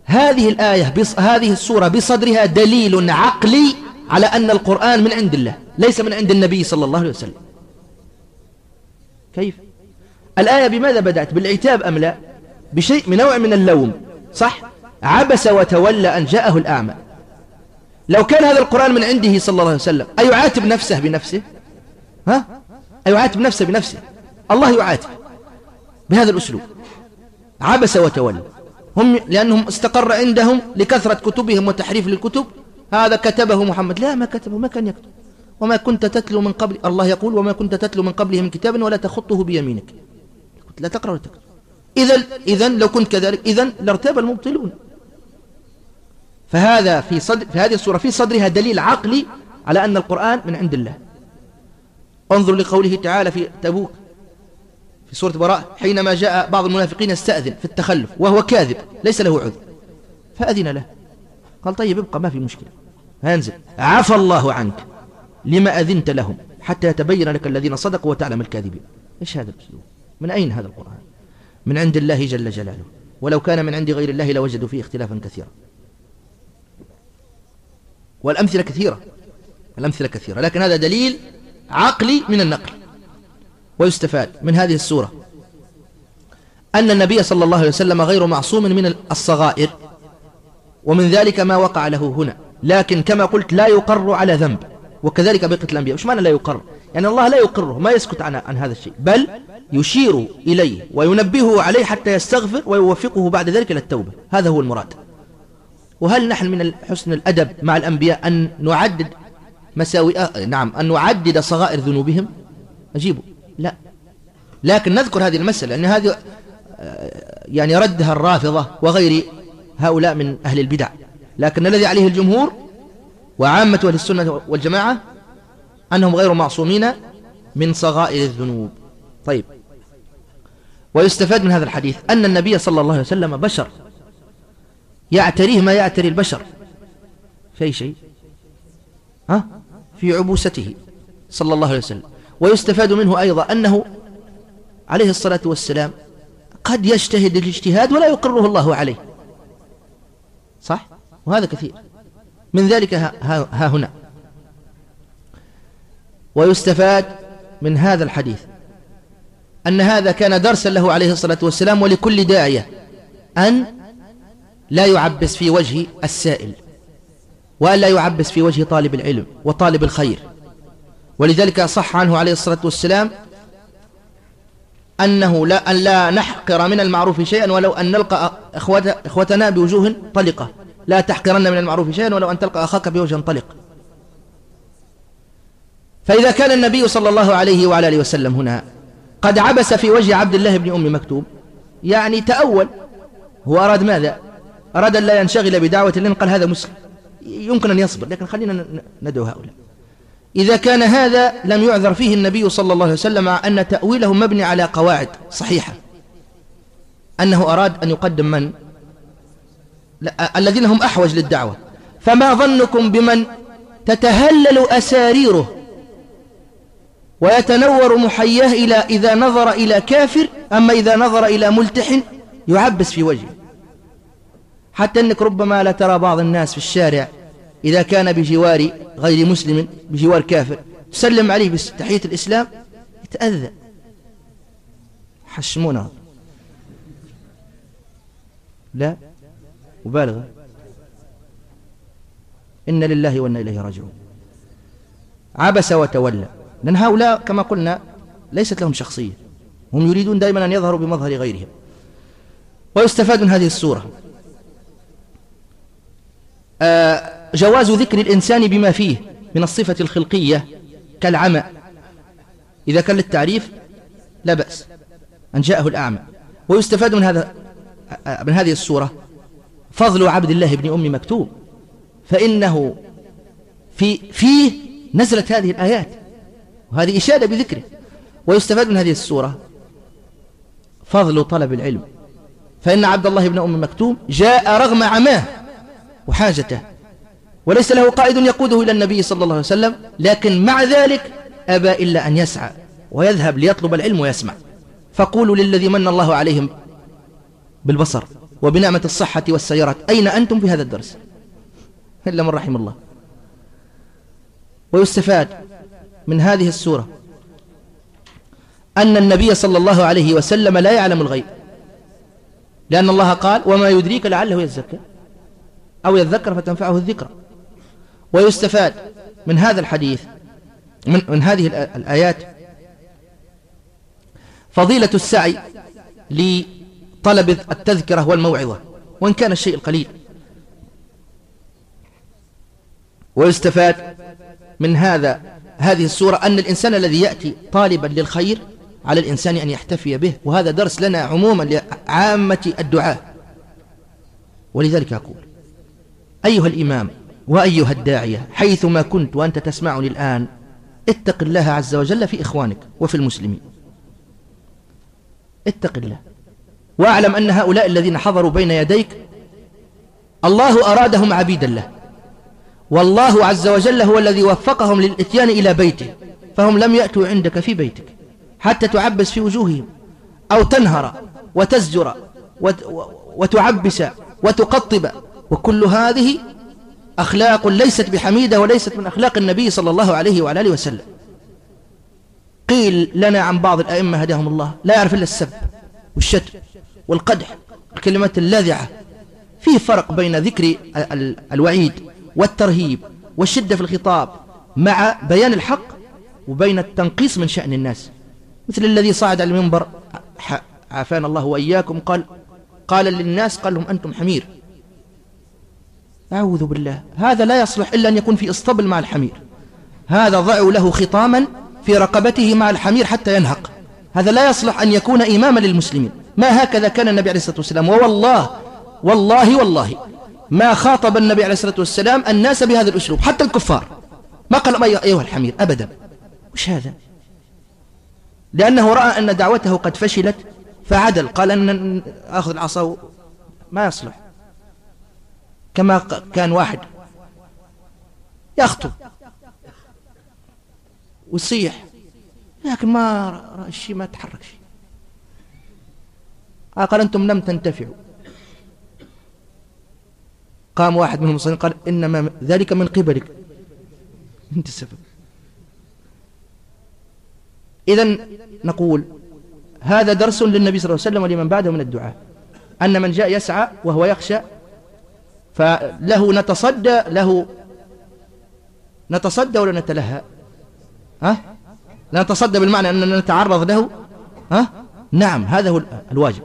هذه الآية بص... هذه السورة بصدرها دليل عقلي على أن القرآن من عند الله ليس من عند النبي صلى الله عليه وسلم. كيف؟ الآية بماذا بدأت؟ بالعتاب أم لا؟ بشيء من نوع من اللوم صح؟ عبس وتولى أن جاءه الأعمى. لو كان هذا القرآن من عنده صلى الله عليه وسلم أيعاتب نفسه بنفسه؟ ها؟ أيعاتب نفسه بنفسه الله يعاتب بهذا الأسلوب. عبس وتولى. هم لأنهم استقر عندهم لكثرة كتبهم وتحريف للكتب. هذا كتبه محمد. لا ما كتبه ما كان يكتب. وما كنت تتلو من قبل الله يقول وما كنت تتلو من قبله من كتاب ولا تخطه بيمينك. لا تقرأ ولا تكتب. إذا إذا لو كنت كذلك إذا لارتاب المبطلون. فهذا في صدر في هذه السورة في صدرها دليل عقلي على أن القرآن من عند الله. انظر لقوله تعالى في تبوك في سورة براء حينما جاء بعض المنافقين يستأذن في التخلف وهو كاذب ليس له عذر. فأذن له. قال طيب ابقى ما في مشكلة. هانزل عفى الله عنك لما أذنت لهم حتى يتبين لك الذين صدقوا وتعلم الكاذبين. إيش هذا الأسلوب؟ من أين هذا القرآن؟ من عند الله جل جلاله. ولو كان من عند غير الله لوجدوا فيه اختلافا كثيرا. والأمثلة كثيرة. الأمثلة كثيرة. لكن هذا دليل عقلي من النقل ويستفاد من هذه السورة. أن النبي صلى الله عليه وسلم غير معصوم من الصغائر ومن ذلك ما وقع له هنا. لكن كما قلت لا يقر على ذنب. وكذلك بقية الأنبياء. وش معنى لا يقر؟ يعني الله لا يقره ما يسكت عن, عن هذا الشيء. بل يشير إليه وينبهه عليه حتى يستغفر ويوفقه بعد ذلك إلى التوبة هذا هو المراد. وهل نحن من حسن الأدب مع الأنبياء أن نعدد مساوئ نعم أن نعدد صغائر ذنوبهم. أجيبه. لا. لكن نذكر هذه المسألة أن هذه آه، يعني ردها الرافضة وغير هؤلاء من أهل البدع. لكن الذي عليه الجمهور وعامة أهل السنة والجماعة أنهم غير معصومين من صغائر الذنوب. طيب. ويستفاد من هذا الحديث أن النبي صلى الله عليه وسلم بشر. يعتريه ما يعتري البشر. أي شيء؟ ها؟ في عبوسته صلى الله عليه وسلم. ويستفاد منه أيضا أنه عليه الصلاة والسلام قد يجتهد الاجتهاد ولا يقره الله عليه. صح؟ وهذا كثير. من ذلك ها, ها هنا. ويستفاد من هذا الحديث أن هذا كان درسا له عليه الصلاة والسلام ولكل داعية أن لا يعبس في وجه السائل. وأن لا يعبس في وجه طالب العلم وطالب الخير. ولذلك صح عنه عليه الصلاة والسلام أنه لا أن لا نحقر من المعروف شيئا ولو أن نلقى إخوتنا بوجوه طلقة. لا تحقرن من المعروف شيئا ولو أن تلقى أخاك بوجه طلق. فإذا كان النبي صلى الله عليه وعلى آله وسلم هنا قد عبس في وجه عبد الله بن أم مكتوب يعني تأول. هو أراد ماذا؟ أراد أن لا ينشغل بدعوة لأن قال هذا مسلم. يمكن أن يصبر لكن خلينا ندعو هؤلاء. إذا كان هذا لم يعذر فيه النبي صلى الله عليه وسلم مع أن تأويله مبني على قواعد صحيحة. أنه أراد أن يقدم من؟ الذين هم أحوج للدعوة. فما ظنكم بمن تتهلل أساريره ويتنور محياه إلى إذا نظر إلى كافر أما إذا نظر إلى ملتحن يعبس في وجهه. حتى أنك ربما لا ترى بعض الناس في الشارع إذا كان بجوار غير مسلم بجوار كافر تسلم عليه بتحية الإسلام يتأذى. حشمونا. لا مبالغة. إن لله وإنا إليه راجعون. عبس وتولى. لأن هؤلاء كما قلنا ليست لهم شخصية. هم يريدون دائما أن يظهروا بمظهر غيرهم. ويستفاد من هذه السورة آه، جواز ذكر الإنسان بما فيه من الصفة الخلقية كالعمى. إذا كان للتعريف لا بأس أن جاءه الأعمى. ويستفاد من هذا من هذه السورة فضل عبد الله بن أم مكتوم. فإنه في فيه نزلت هذه الآيات وهذه إشادة بذكره. ويستفاد من هذه السورة فضل طلب العلم. فإن عبد الله بن أم مكتوم جاء رغم عماه. وحاجته. وليس له قائد يقوده إلى النبي صلى الله عليه وسلم لكن مع ذلك أبى إلا أن يسعى ويذهب ليطلب العلم ويسمع. فقولوا للذي من الله عليهم بالبصر وبنعمة الصحة والسيارات أين أنتم في هذا الدرس؟ إلا من رحم الله. ويستفاد من هذه السورة أن النبي صلى الله عليه وسلم لا يعلم الغيب لأن الله قال وما يدريك لعله يزكى. أو يذكر فتنفعه الذكرى ويستفاد من هذا الحديث من, من هذه الآيات. فضيلة السعي لطلب التذكرة والموعظة وإن كان الشيء القليل. ويستفاد من هذا هذه السورة أن الإنسان الذي يأتي طالبا للخير على الإنسان أن يحتفي به وهذا درس لنا عموما لعامة الدعاء. ولذلك أقول أيها الإمام وأيها الداعية حيثما كنت وأنت تسمعني الآن اتق الله عز وجل في إخوانك وفي المسلمين. اتق الله. واعلم أن هؤلاء الذين حضروا بين يديك الله أرادهم عبيدا له. والله عز وجل هو الذي وفقهم للإتيان إلى بيته فهم لم يأتوا عندك في بيتك حتى تعبس في وجوههم أو تنهر وتزجر وتعبس وتقطب وكل هذه أخلاق ليست بحميدة وليست من أخلاق النبي صلى الله عليه وعلى آله وسلم. قيل لنا عن بعض الأئمة هداهم الله لا يعرف إلا السب والشتم والقدح الكلمات اللاذعة. في فرق بين ذكر الوعيد والترهيب والشدة في الخطاب مع بيان الحق وبين التنقيص من شأن الناس. مثل الذي صعد على المنبر عافانا الله وإياكم قال قال للناس قال لهم أنتم حمير. أعوذ بالله. هذا لا يصلح إلا أن يكون في اسطبل مع الحمير. هذا ضعوا له خطاما في رقبته مع الحمير حتى ينهق. هذا لا يصلح أن يكون إماما للمسلمين. ما هكذا كان النبي عليه الصلاة والسلام؟ ووالله والله والله. ما خاطب النبي عليه الصلاة والسلام الناس بهذا الأسلوب حتى الكفار. ما قال أيها الحمير أبدا. وش هذا؟ لأنه رأى أن دعوته قد فشلت فعدل. قال أن أخذ العصا ما يصلح. كما كان واحد. يخطب ويصيح. لكن ما الشيء ما تحرك شيء. قال أنتم لم تنتفعوا. قام واحد منهم الصين قال إنما ذلك من قبلك. أنت السبب إذا نقول هذا درس للنبي صلى الله عليه وسلم ولمن بعده من الدعاء. أن من جاء يسعى وهو يخشى فله نتصدى له نتصدى ولا نتلهى؟ ها؟ نتصدى بالمعنى أننا نتعرض له؟ ها؟ نعم هذا هو الواجب.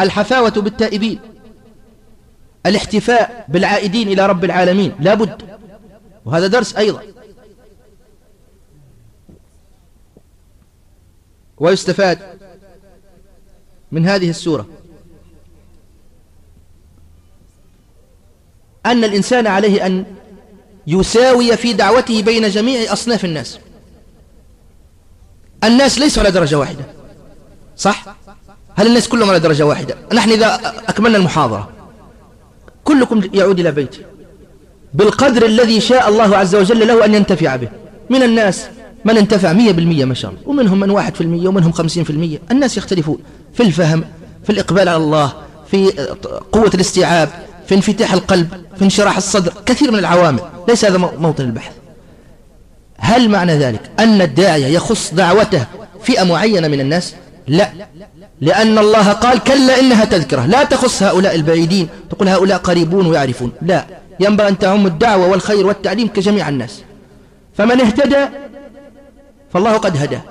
الحفاوة بالتائبين الاحتفاء بالعائدين إلى رب العالمين لا بد. وهذا درس أيضا. ويستفاد من هذه السورة. أن الإنسان عليه أن يساوي في دعوته بين جميع أصناف الناس. الناس ليسوا على درجة واحدة. صح؟ هل الناس كلهم على درجة واحدة؟ نحن إذا أكملنا المحاضرة. كلكم يعود إلى بيته بالقدر الذي شاء الله عز وجل له أن ينتفع به. من الناس من انتفع مية بالمية ما شاء الله. ومنهم من واحد في المية ومنهم خمسين في المية. الناس يختلفون في الفهم في الإقبال على الله في قوة الاستيعاب في انفتاح القلب في انشراح الصدر كثير من العوامل. ليس هذا موطن البحث. هل معنى ذلك أن الداعية يخص دعوته فئة معينة من الناس؟ لا. لأن الله قال كلا إنها تذكرة. لا تخص هؤلاء البعيدين تقول هؤلاء قريبون ويعرفون. لا. ينبغي أن تعم الدعوة والخير والتعليم كجميع الناس. فمن اهتدى فالله قد هداه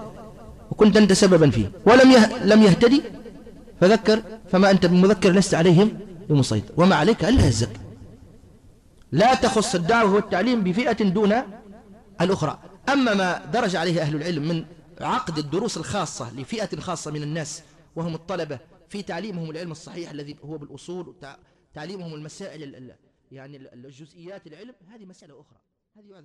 وكنت أنت سببا فيه. ولم لم يهتدي فذكر. فما أنت بمذكر لست عليهم. بمسيطر وما عليك ألا الزكاة لا تخص الدعوة والتعليم بفئة دون الأخرى. أما ما درج عليه أهل العلم من عقد الدروس الخاصة لفئة خاصة من الناس وهم الطلبة في تعليمهم العلم الصحيح الذي هو بالأصول تعليمهم المسائل يعني الجزئيات العلم هذه مسألة أخرى. هذه